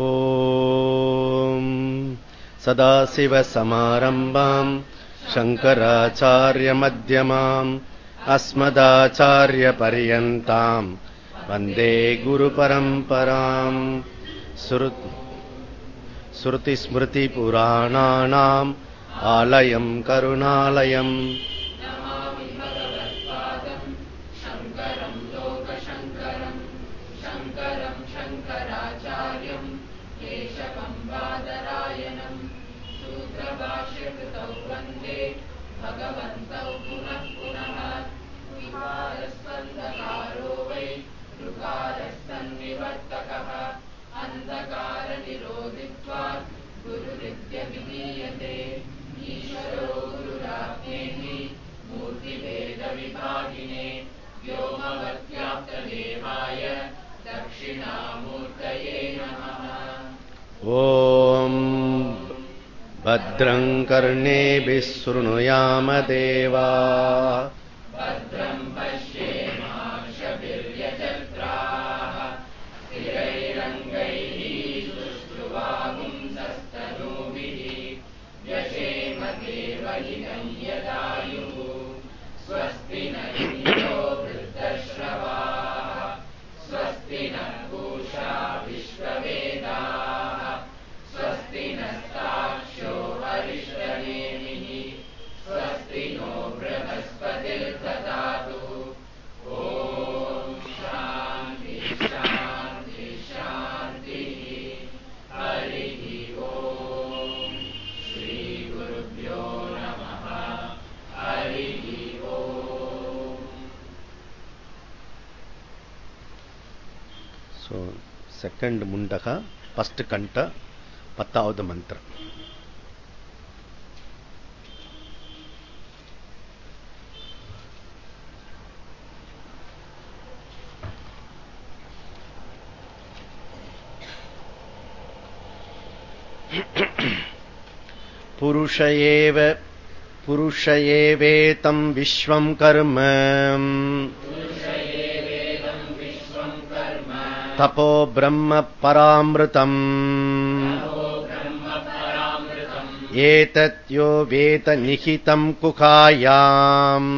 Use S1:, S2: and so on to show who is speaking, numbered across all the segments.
S1: ॐ सदाशिवसमारम्भाम् शङ्कराचार्यमध्यमाम् अस्मदाचार्यपर्यन्ताम् वन्दे गुरुपरम्पराम् श्रुतिस्मृतिपुराणानाम् आलयम् करुणालयम् शृणुयाम देवा செகண்ட் முண்டக ஃபஸ்ட் கண்ட பத்தாவது மந்திரம் पुरुष एव पुरुष एवेतं विश्वं कर्म तपो ब्रह्म परामृतम् एतद्यो वेत निहितम् कुकायाम्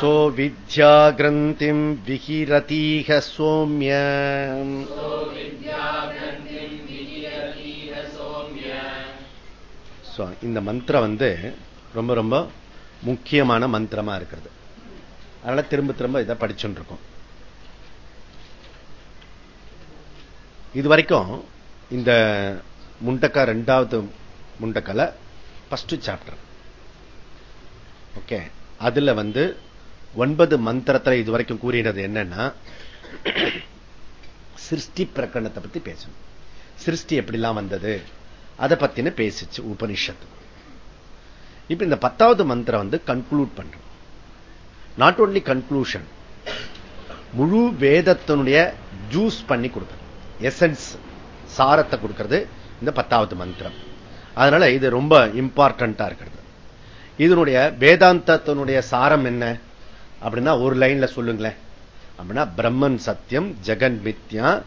S1: सो विद्याग्रन्थिम् विहिरतीह सौम्य இந்த மந்திரம் வந்து ரொம்ப ரொம்ப முக்கியமான மந்திரமா இருக்கிறது அதனால திரும்ப திரும்ப இதை படிச்சுட்டு இருக்கோம். இது வரைக்கும் இந்த முண்டக்கா ரெண்டாவது முண்டக்கல ஃபர்ஸ்ட் சாப்டர் ஓகே அதுல வந்து ஒன்பது மந்திரத்தில் இது வரைக்கும் கூறினது என்னன்னா சிருஷ்டி பிரகடனத்தை பத்தி பேசணும். சிருஷ்டி எப்படிலாம் வந்தது? அதை பத்தின பேசிச்சு உபனிஷத்து. இப்ப இந்த பத்தாவது மந்திரம் வந்து கன்க்ளூட் பண்றோம். நாட் ஓன்லி கன்க்ளூஷன் முழு வேதத்தினுடைய ஜூஸ் பண்ணி கொடுக்கிறது எசன்ஸ் சாரத்தை கொடுக்கிறது இந்த பத்தாவது மந்திரம். அதனால இது ரொம்ப இம்பார்ட்டண்டா இருக்கிறது. இதனுடைய வேதாந்தத்தினுடைய சாரம் என்ன? அப்படின்னா ஒரு லைன்ல சொல்லுங்களேன். அப்படின்னா பிரம்மன் சத்தியம் ஜெகன் மித்யா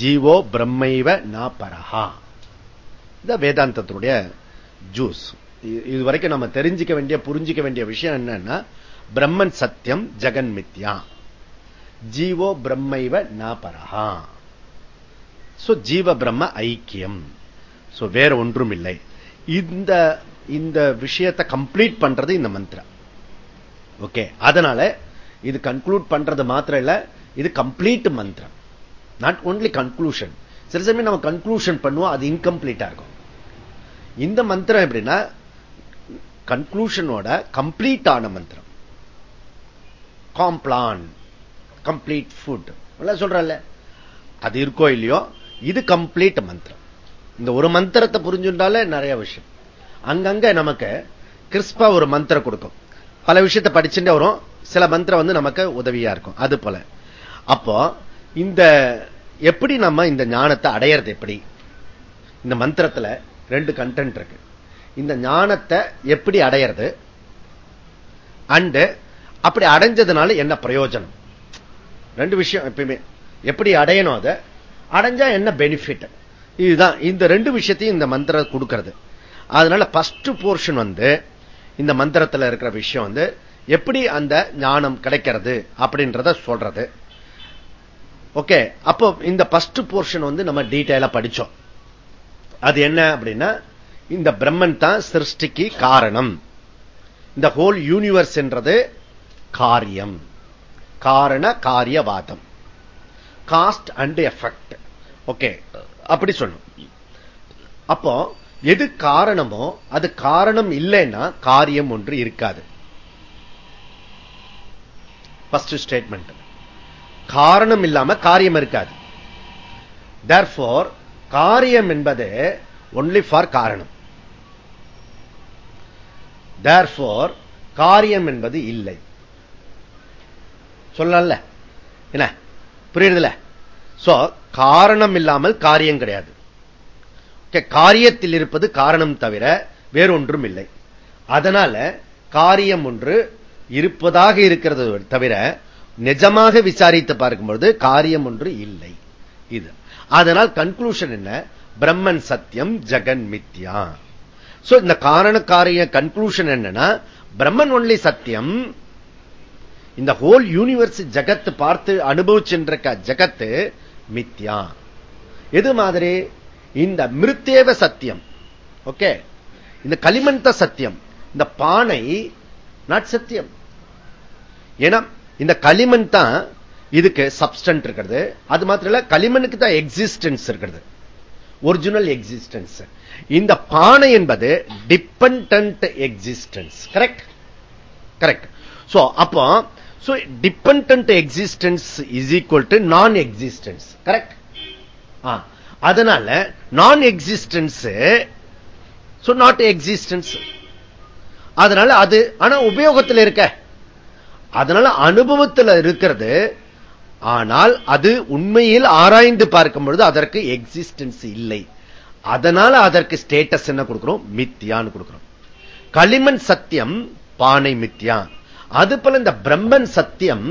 S1: ஜீவோ பிரம்மைவ நா பரஹா. இந்த வேதாந்தத்தினுடைய ஜூஸ் இது வரைக்கும் நம்ம தெரிஞ்சுக்க வேண்டிய புரிஞ்சிக்க வேண்டிய விஷயம் என்னன்னா பிரம்மன் சத்தியம் ஜெகன் மித்யா. ஜீவோ பிரம்மைவ நாபரஹா. ஜீவ பிரம்ம ஐக்கியம். வேற ஒன்றும் இல்லை இந்த இந்த விஷயத்தை கம்ப்ளீட் பண்றது இந்த மந்திரம் ஓகே அதனால இது கன்க்ளூட் பண்றது மாத்திரம் இல்ல இது கம்ப்ளீட் மந்திரம். நாட் ஓன்லி கன்க்ளூஷன் சில சமயம் நம்ம கன்க்ளூஷன் பண்ணுவோம் அது இன்கம்ப்ளீட்டா இருக்கும். இந்த மந்திரம் எப்படின்னா கன்க்ளூஷனோட கம்ப்ளீட் ஆன மந்திரம். காம்ப்ளான் கம்ப்ளீட் ஃபுட் சொல்றல்ல அது இருக்கோ இல்லையோ? இது கம்ப்ளீட் மந்திரம். இந்த ஒரு மந்திரத்தை புரிஞ்சுட்டாலே நிறைய விஷயம். அங்கங்க நமக்கு கிறிஸ்பா ஒரு மந்திரம் கொடுக்கும். பல விஷயத்தை படிச்சுட்டே வரும். சில மந்திரம் வந்து நமக்கு உதவியா இருக்கும். அது போல. அப்போ இந்த எப்படி நம்ம இந்த ஞானத்தை அடையிறது எப்படி? இந்த மந்திரத்துல ரெண்டு கண்டென்ட் இருக்கு. இந்த ஞானத்தை எப்படி அடையிறது? அண்டு அப்படி அடைஞ்சதுனால என்ன பிரயோஜனம்? ரெண்டு விஷயம் எப்பயுமே. எப்படி அடையணும் அதை? அடைஞ்சா என்ன பெனிஃபிட் இதுதான். இந்த ரெண்டு விஷயத்தையும் இந்த மந்திரம் கொடுக்கிறது. அதனால பஸ்ட் போர்ஷன் வந்து இந்த மந்திரத்தில் இருக்கிற விஷயம் வந்து எப்படி அந்த ஞானம் கிடைக்கிறது அப்படின்றத சொல்றது. ஓகே அப்போ இந்த பஸ்ட் போர்ஷன் வந்து நம்ம டீட்டெயிலா படிச்சோம். அது என்ன அப்படின்னா இந்த பிரம்மன் தான் சிருஷ்டிக்கு காரணம். இந்த ஹோல் யூனிவர்ஸ் என்றது காரியம். காரண காரியவாதம். Cause and effect. ஓகே அப்படி சொல்லும். அப்போ எது காரணமோ அது காரணம் இல்லைன்னா காரியம் ஒன்று இருக்காது. ஸ்டேட்மெண்ட் காரணம் இல்லாம காரியம் இருக்காது. தேர்ஃபோர் காரியம் என்பது ஒன்லி ஃபார் காரணம். தேர்ஃபோர் காரியம் என்பது இல்லை. சொல்லல. என்ன? புரியுதுல சோ காரணம் இல்லாமல் காரியம் கிடையாது. காரியத்தில் இருப்பது காரணம் தவிர வேறொன்றும் இல்லை. அதனால காரியம் ஒன்று இருப்பதாக இருக்கிறது தவிர நிஜமாக விசாரித்து பார்க்கும்போது காரியம் ஒன்று இல்லை. இது. அதனால் கன்க்ளூஷன் என்ன? பிரம்மன் சத்தியம் ஜெகன் மித்யா. சோ இந்த காரண காரிய கன்க்ளூஷன் என்னன்னா பிரம்மன் ஒன்லி சத்தியம் இந்த ஹோல் யூனிவர்ஸ் ஜகத்து பார்த்து அனுபவிச்சுன்ற ஜகத்து மித்யா. எது மாதிரி? இந்த மிருத்தேவ சத்தியம். ஓகே? இந்த களிமந்த சத்தியம். இந்த பானை நாட் சத்தியம். ஏன்னா இந்த களிமண் தான் இதுக்கு சப்ஸ்டன்ட் இருக்கிறது. அது மாத்திரம் இல்ல களிமனுக்கு தான் எக்ஸிஸ்டன்ஸ் இருக்கிறது. ஒரிஜினல் எக்ஸிஸ்டன்ஸ் இந்த பானை என்பது depend existence correct correct so அப்போ depend existence is equal to non existence correct அதனால நான் எக்ஸிஸ்டன்ஸ் நாட் எக்ஸிஸ்டன்ஸ் அதனால அது ஆனா உபயோகத்தில் இருக்க. அதனால அனுபவத்தில் இருக்கிறது. ஆனால் அது உண்மையில் ஆராய்ந்து பார்க்கும் பொழுது அதற்கு எக்ஸிஸ்டன்ஸ் இல்லை. அதனால அதற்கு ஸ்டேட்டஸ் என்ன கொடுக்கிறோம்? மித்தியான்னு கொடுக்கிறோம். களிமண் சத்தியம் பானை மித்தியான் அது போல இந்த பிரம்மன் சத்தியம்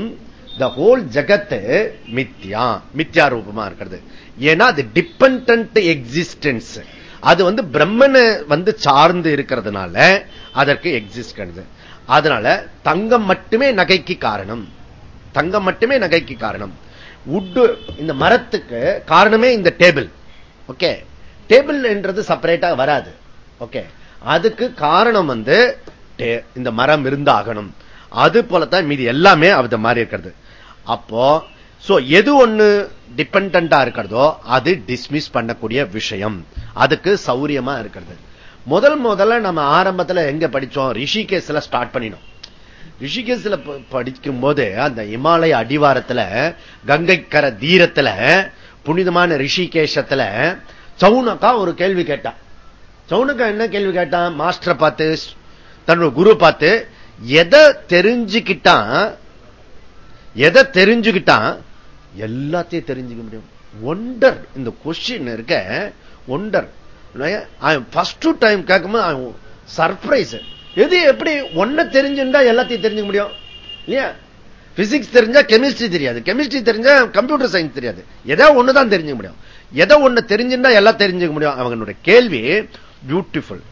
S1: த ஹோல் ஜகத்து மித்யா மித்யா ரூபமா இருக்கிறது. ஏன்னா அது டிபெண்ட் எக்ஸிஸ்டன்ஸ் அது வந்து பிரம்மனை வந்து சார்ந்து இருக்கிறதுனால அதற்கு எக்ஸிஸ்ட் அதனால தங்கம் மட்டுமே நகைக்கு காரணம். தங்கம் மட்டுமே நகைக்கு காரணம். உட்டு இந்த மரத்துக்கு காரணமே இந்த டேபிள் ஓகே டேபிள் என்றது செப்பரேட்டா வராது. ஓகே அதுக்கு காரணம் வந்து இந்த மரம் இருந்தாகணும். அது போலத்தான் மீதி எல்லாமே அது மாதிரி இருக்கிறது. அப்போ சோ எது ஒண்ணு டிபெண்டா இருக்கிறதோ அது டிஸ்மிஸ் பண்ணக்கூடிய விஷயம். அதுக்கு சௌரியமா இருக்கிறது. முதல் முதல்ல நம்ம ஆரம்பத்துல எங்க படிச்சோம்? ரிஷிகேஸ்ல ஸ்டார்ட் பண்ணினோம். ரிஷிகேஸ்ல படிக்கும் போது அந்த இமாலய அடிவாரத்துல கங்கைக்கர தீரத்துல புனிதமான ரிஷிகேஷத்துல சவுனக்கா ஒரு கேள்வி கேட்டான் சவுனக்கா என்ன கேள்வி கேட்டான்? மாஸ்டரை பார்த்து தன்னோட குரு பார்த்து எதை தெரிஞ்சுக்கிட்டான் எதை தெரிஞ்சுக்கிட்டான் எல்லாத்தையும் தெரிஞ்சுக்க முடியும். ஒண்டர் இந்த கொஸ்டின் இருக்க ஒண்டர் ஃபர்ஸ்ட் டைம் கேட்கும்போது சர்ப்ரைஸ் எது எப்படி ஒன்ன தெரிஞ்சுட்டா எல்லாத்தையும் தெரிஞ்சுக்க முடியும்? இல்லையா? பிசிக்ஸ் தெரிஞ்சா கெமிஸ்ட்ரி தெரியாது. கெமிஸ்ட்ரி தெரிஞ்சா கம்ப்யூட்டர் சயின்ஸ் தெரியாது. எதோ ஒண்ணுதான் தெரிஞ்சுக்க முடியும். எதை ஒண்ணு தெரிஞ்சுட்டா எல்லாம் தெரிஞ்சுக்க முடியும். அவங்களுடைய கேள்வி பியூட்டிஃபுல்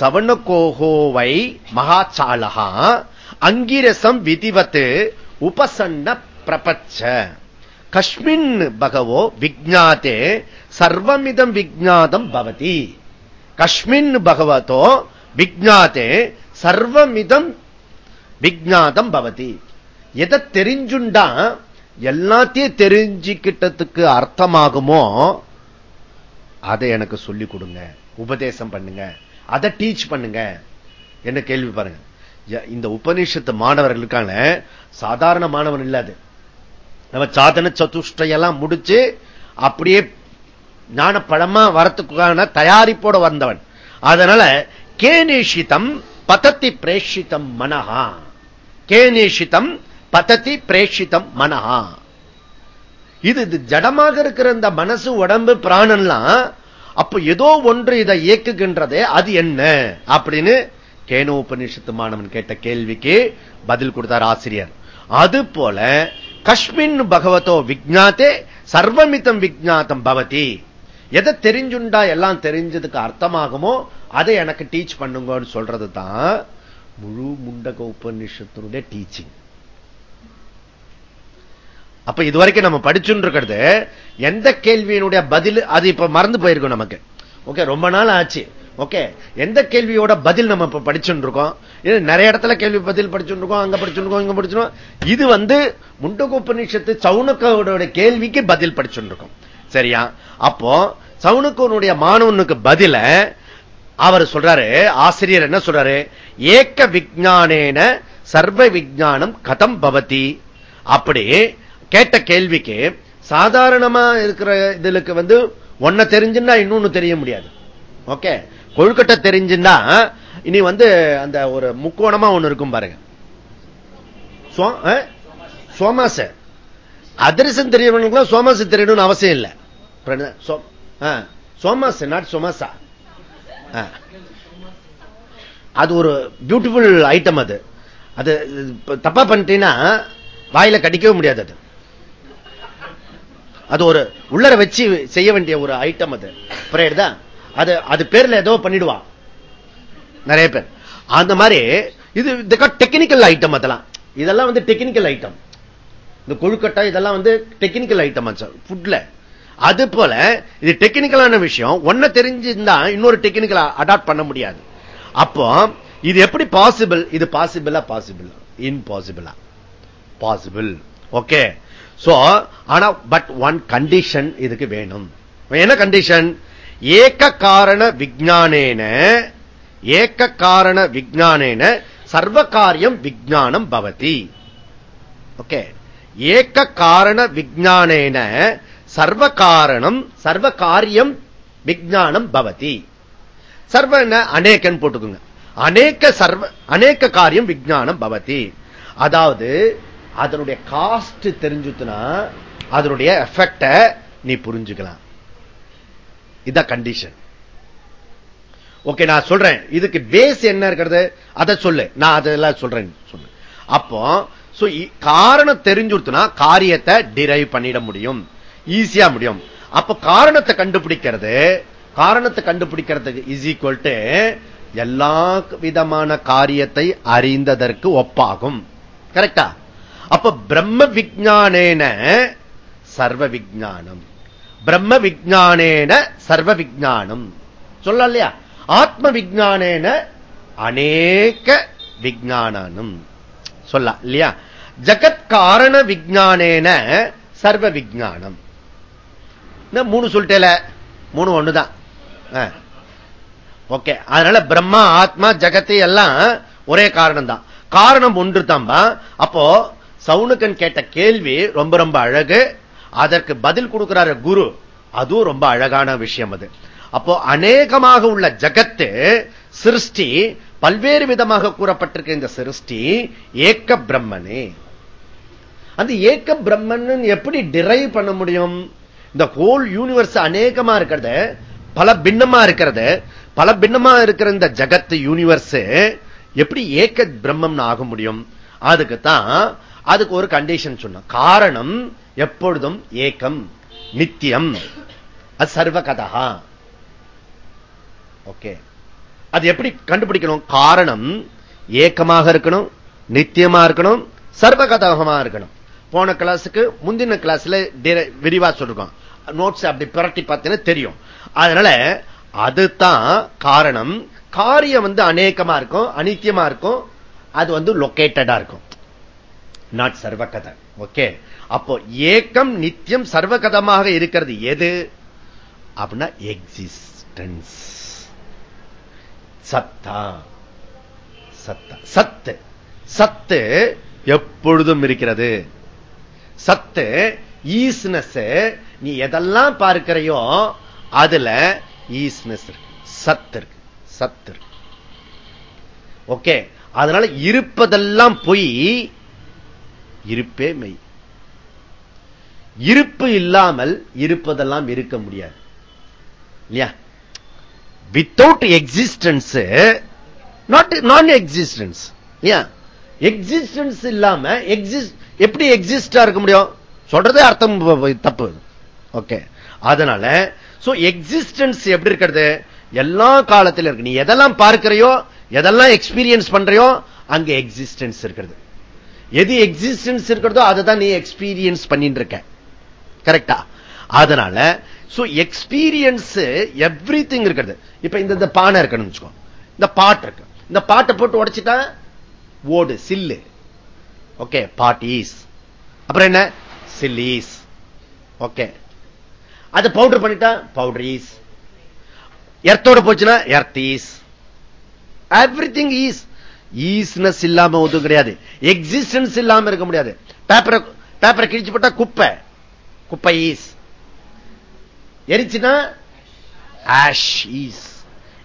S1: சவணகோகோவை மகாச்சாலகா அங்கிரசம் விதிவத்து உபசன்ன பிரபச்ச. கஷ்மின் பகவோ விஜாத்தே சர்வமிதம் விஜாதம் பவதி. கஷ்மின் பகவதோ விஜாத்தே சர்வமிதம் விஜாதம் பவதி. எதை தெரிஞ்சுண்டா? எல்லாத்தையும் தெரிஞ்சுக்கிட்டதுக்கு அர்த்தமாகுமோ? அதை எனக்கு சொல்லிக் கொடுங்க. உபதேசம் பண்ணுங்க. அதை டீச் பண்ணுங்க. என்ன கேள்வி பாருங்க. இந்த உபநிஷத்து மாணவர்கள் இருக்காங்க சாதாரண மாணவன் இல்லாது நம்ம சாதன சதுஷ்டையெல்லாம் முடிச்சு அப்படியே ஞான பழமா வரத்துக்கான தயாரிப்போட வந்தவன். அதனால கேனேஷிதம் பதத்தி பிரேஷிதம் மனஹா. கேனேஷிதம் பதத்தி பிரேஷிதம் மனஹா. இது இது ஜடமாக இருக்கிற இந்த மனசு உடம்பு பிராணன்லாம் அப்ப ஏதோ ஒன்று இதை இயக்குகின்றதே அது என்ன? அப்படின்னு கேனோபனிஷத்து மாணவன் கேட்ட கேள்விக்கு பதில் கொடுத்தார் ஆசிரியர். அது போல கஷ்மின் பகவதோ விஜ்ஞாத்தே சர்வமிதம் விஜ்ஞாத்தம் பவதி. எதை தெரிஞ்சுண்டா எல்லாம் தெரிஞ்சதுக்கு அர்த்தமாகுமோ அதை எனக்கு டீச் பண்ணுங்கன்னு சொல்றது தான் முழு முண்டக உபநிஷத்தினுடைய டீச்சிங் அப்ப இதுவரைக்கும் நம்ம படிச்சுட்டு இருக்கிறது எந்த கேள்வியினுடைய பதில் அது இப்ப மறந்து போயிருக்கும் நமக்கு. ஓகே ரொம்ப நாள் ஆச்சு. ஓகே எந்த கேள்வியோட பதில் நம்ம இப்ப படிச்சுட்டு இருக்கோம் இது நிறைய இடத்துல கேள்வி பதில் படிச்சுட்டு இருக்கோம் அங்க படிச்சுட்டு இருக்கோம் இங்க படிச்சிருக்கோம் இது வந்து முண்டகோபநிஷத்து சவுனக்கோட கேள்விக்கு பதில் படிச்சுட்டு இருக்கோம் சரியா? அப்போ சவுனுக்கனுடைய மாணவனுக்கு பதில அவர் சொல்றாரு ஆசிரியர் என்ன சொல்றாரு? ஏக்க விஜானேன சர்வ விஜானம் கதம் பவதி. அப்படி கேட்ட கேள்விக்கு சாதாரணமா இருக்கிற இதுக்கு வந்து ஒன்ன தெரிஞ்சுன்னா இன்னொன்னு தெரிய முடியாது. ஓகே? கொழுக்கட்டை தெரிஞ்சுன்னா இனி வந்து அந்த ஒரு முக்கோணமா ஒண்ணு இருக்கும் பாருங்க. சோமாச. அதிரசம் தெரியவனுக்குலாம் சோமாசு தெரியணும்னு அவசியம் இல்லை. சோமாஸ் நாட் சோமாசா அது ஒரு பியூட்டிஃபுல் ஐட்டம் அது. அது தப்பா பண்ணிட்டீங்கன்னா வாயில கடிக்கவே முடியாது அது. அது ஒரு உள்ளர வச்சு செய்ய வேண்டிய ஒரு ஐட்டம் அது. புரியுதா அது அது பேர்ல ஏதோ பண்ணிடுவான் நிறைய பேர். அந்த மாதிரி இது டெக்னிக்கல் ஐட்டம் அதெல்லாம். இதெல்லாம் வந்து டெக்னிக்கல் ஐட்டம் இந்த கொழுக்கட்டை இதெல்லாம் வந்து டெக்னிக்கல் ஐட்டம் ஃபுட்ல அது போல இது டெக்னிக்கலான விஷயம். ஒன்ன தெரிஞ்சிருந்தா இன்னொரு டெக்னிக்கலா அடாப்ட் பண்ண முடியாது. அப்போ இது எப்படி பாசிபிள் இது பாசிபிளா பாசிபிள் இம்பாசிபிளா பாசிபிள் ஓகே சோ ஆனா பட் ஒன் கண்டிஷன் இதுக்கு வேணும். என்ன கண்டிஷன் ஏக்க காரண விஜானேன ஏக்க காரண விஜானேன சர்வ காரியம் விஜானம் பவதி. ஓகே ஏக்க காரண விஜானேன சர்வ காரணம் சர்வ காரியம் விஜானம் பவதி. சர்வ அநேகன் போட்டுக்குங்க. அநேக சர்வ அநேக காரியம் விஜானம் பவதி. அதாவது அதனுடைய காஸ்ட் தெரிஞ்சுத்துனா அதனுடைய எஃபெக்ட நீ புரிஞ்சுக்கலாம். இதான் கண்டிஷன் ஓகே நான் சொல்றேன். இதுக்கு பேஸ் என்ன இருக்கிறது? அதை சொல்லு. நான் அதெல்லாம் சொல்றேன் சொல்லு. அப்போ காரணம் தெரிஞ்சுடுத்துனா காரியத்தை டிரைவ் பண்ணிட முடியும். ஈஸியா முடியும். அப்ப காரணத்தை கண்டுபிடிக்கிறது காரணத்தை கண்டுபிடிக்கிறதுக்கு இஸ் ஈக்குவல் டு எல்லா விதமான காரியத்தை அறிந்ததற்கு ஒப்பாகும். கரெக்டா அப்ப பிரம்ம விஜானேன சர்வ விஜானம் பிரம்ம விஜானேன சர்வ விஜானம் சொல்ல இல்லையா ஆத்ம விஜானேன அநேக விஜானம் சொல்ல இல்லையா? ஜகத் காரண விஜானேன சர்வ விஜானம் மூணு சொல்லிட்டேல? மூணு ஒண்ணுதான். ஓகே அதனால பிரம்மா ஆத்மா ஜகத்து எல்லாம் ஒரே காரணம் தான் காரணம் ஒன்று தான்பா அப்போ சவுனுக்கன் கேட்ட கேள்வி ரொம்ப ரொம்ப அழகு. அதற்கு பதில் கொடுக்கிறாரு குரு. அதுவும் ரொம்ப அழகான விஷயம் அது. அப்போ அநேகமாக உள்ள ஜகத்து சிருஷ்டி பல்வேறு விதமாக கூறப்பட்டிருக்க. இந்த சிருஷ்டி ஏக்க பிரம்மனே. அந்த ஏக்க பிரம்மன் எப்படி டிரைவ் பண்ண முடியும்? இந்த ஹோல் யூனிவர்ஸ் அநேகமா இருக்கிறது பல பின்னமா இருக்கிறது பல பின்னமா இருக்கிற இந்த ஜகத்து யூனிவர்ஸ் எப்படி ஏக்க பிரம்மம் ஆக முடியும்? அதுக்கு தான் அதுக்கு ஒரு கண்டிஷன் சொன்ன காரணம் எப்பொழுதும் ஏக்கம் நித்தியம். அது சர்வ கதா ஓகே அது எப்படி கண்டுபிடிக்கணும்? காரணம் ஏக்கமாக இருக்கணும் நித்தியமா இருக்கணும் சர்வகதகமா இருக்கணும். போன கிளாஸுக்கு முந்தின கிளாஸ்ல விரிவா சொல்லிருக்கோம். நோட்ஸ் அப்படி புரட்டி பார்த்தீங்கன்னா தெரியும். அதனால அதுதான் காரணம். காரியம் வந்து அநேகமா இருக்கும் அனித்தியமா இருக்கும் அது வந்து லொக்கேட்டடா இருக்கும். நாட் சர்வகதம் ஓகே அப்போ ஏக்கம் நித்தியம் சர்வகதமாக இருக்கிறது எது? அப்படின்னா எக்ஸிஸ்டன்ஸ் சத்தா. சத்தா. சத்து. சத்து எப்பொழுதும் இருக்கிறது. சத்து ஈஸ்னஸ் நீ எதெல்லாம் பார்க்கிறையோ அதுல ஈஸ்னஸ் இருக்கு. சத்து இருக்கு. சத்து இருக்கு. ஓகே அதனால இருப்பதெல்லாம் பொய் இருப்பே மெய். இருப்பு இல்லாமல் இருப்பதெல்லாம் இருக்க முடியாது. இல்லையா? Without existence not non existence இல்லையா? எக்ஸிஸ்டன்ஸ் இல்லாம எக்ஸிஸ்ட் எப்படி எக்ஸிஸ்டா இருக்க முடியும்? சொல்றதே அர்த்தம் தப்பு. ஓகே அதனால சோ எக்ஸிஸ்டன்ஸ் எப்படி இருக்கிறது? எல்லா காலத்திலும் இருக்கு. நீ எதெல்லாம் பார்க்கிறையோ எதெல்லாம் எக்ஸ்பீரியன்ஸ் பண்றியோ அங்க எக்ஸிஸ்டன்ஸ் இருக்கிறது. எது எக்ஸிஸ்டன்ஸ் இருக்கிறதோ அதை தான் நீ எக்ஸ்பீரியன்ஸ் பண்ணிட்டு இருக்க கரெக்டா அதனால சோ எக்ஸ்பீரியன்ஸ் எவ்ரி திங் இருக்கிறது. இப்ப இந்த பானை இருக்கணும்னு வச்சுக்கோ. இந்த பாட்டு இருக்கு. இந்த பாட்டை போட்டு உடைச்சிட்டா ஓடு சில்லு. ஓகே பாட்டீஸ் அப்புறம் என்ன? சில்லீஸ் ஓகே அது பவுடர் பண்ணிட்டா பவுடரீஸ் எர்த்தோட போச்சுன்னா earth is everything is isness இல்லாம ஒதுவும் கிடையாது. எக்ஸிஸ்டன்ஸ் இல்லாம இருக்க முடியாது. பேப்பரை பேப்பரை கிழிச்சு போட்டா குப்பை. குப்பை is எரிச்சுன்னா ash is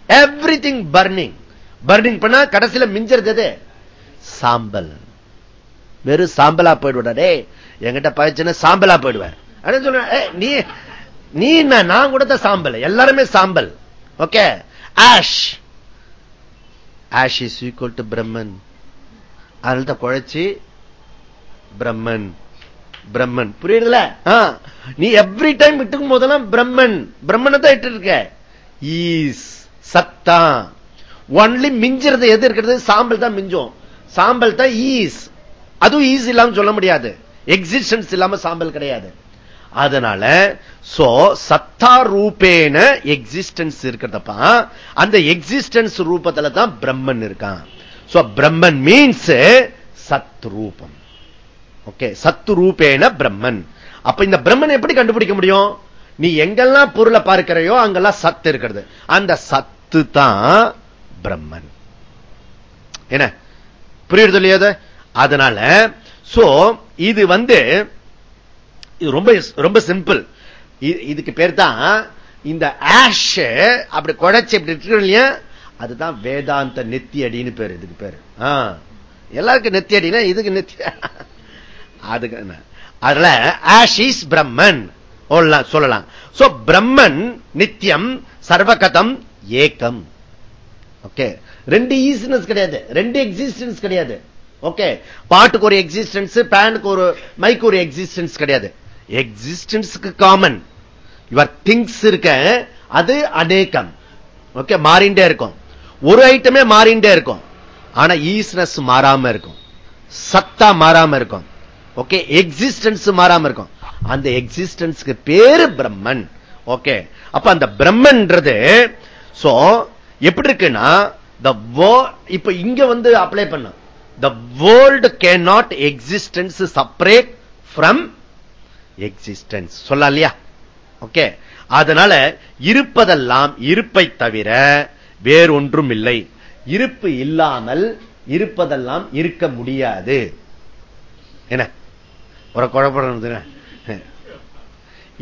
S1: everything burning burning பண்ணா கடைசியில மிஞ்சறது சாம்பல். வெறும் சாம்பலா போயிடுவாடே என்கிட்ட பயிற்சினா சாம்பலா போயிடுவேன் நீ நீ நான் கூட தான் சாம்பல். எல்லாருமே சாம்பல். Okay ash ash is equal to Brahman அதனால தான் குழைச்சி பிரம்மன் பிரம்மன் புரியுதுல நீ எவ்ரி டைம் விட்டுக்கும் போதெல்லாம் பிரம்மன் பிரம்மனை தான் இட்டு இருக்க ஈஸ் சத்தா ஒன்லி மிஞ்சிறது எது இருக்கிறது? சாம்பல் தான் மிஞ்சும். சாம்பல் தான் ஈஸ் அதுவும் ஈஸ் இல்லாம சொல்ல முடியாது. எக்ஸிஸ்டன்ஸ் இல்லாம சாம்பல் கிடையாது. அதனால சோ சத்தா ரூபேன எக்ஸிஸ்டன்ஸ் இருக்கிறதப்பா அந்த எக்ஸிஸ்டன்ஸ் ரூபத்துல தான் பிரம்மன் இருக்கான். சோ பிரம்மன் மீன்ஸ் சத் ரூபம் ஓகே சத்து ரூபேன பிரம்மன். அப்ப இந்த பிரம்மன் எப்படி கண்டுபிடிக்க முடியும்? நீ எங்கெல்லாம் பொருளை பார்க்கிறையோ அங்கெல்லாம் சத்து இருக்கிறது. அந்த சத்து தான் பிரம்மன். என்ன? புரியுறது இல்லையா அதனால சோ இது வந்து ரொம்ப ரொம்ப சிம்பிள் இதுக்கு பேர் தான் இந்த ஆஷ் அப்படி குழைச்சி இப்படி இருக்கு இல்லையா? அதுதான் வேதாந்த நெத்தியடின்னு பேர் இதுக்கு பேரு. எல்லாருக்கும் நெத்தியடினா இதுக்கு நெத்தி அதுக்கு அதுல ஆஷ் இஸ் பிரம்மன் சொல்லலாம். சோ பிரம்மன் நித்தியம் சர்வகதம் ஏக்கம். ஓகே ரெண்டு ஈஸ்னஸ் கிடையாது. ரெண்டு எக்ஸிஸ்டன்ஸ் கிடையாது. ஓகே பாட்டுக்கு ஒரு எக்ஸிஸ்டன்ஸ் பேனுக்கு ஒரு மைக்கு ஒரு எக்ஸிஸ்டன்ஸ் கிடையாது. எக்ஸிஸ்டன்ஸுக்கு காமன் யுவர் திங்ஸ் இருக்க அது அநேகம். ஓகே மாறிண்டே இருக்கும். ஒரு ஐட்டமே மாறிண்டே இருக்கும். ஆனா ஈஸ்னஸ் மாறாம இருக்கும். சத்தா மாறாம இருக்கும். ஓகே எக்ஸிஸ்டன்ஸ் மாறாம இருக்கும். அந்த எக்ஸிஸ்டன்ஸ்க்கு பேரு பிரம்மன். ஓகே அப்ப அந்த பிரம்மன்றது சோ எப்படி இருக்குன்னா இப்ப இங்க வந்து அப்ளை பண்ண. The world can not existence separate from existence சொல்லலாம் இல்லையா ஓகே அதனால இருப்பதெல்லாம் இருப்பை தவிர வேறொன்றும் இல்லை இருப்பு இல்லாமல் இருப்பதெல்லாம் இருக்க முடியாது. என்ன? ஒரு குழப்பம்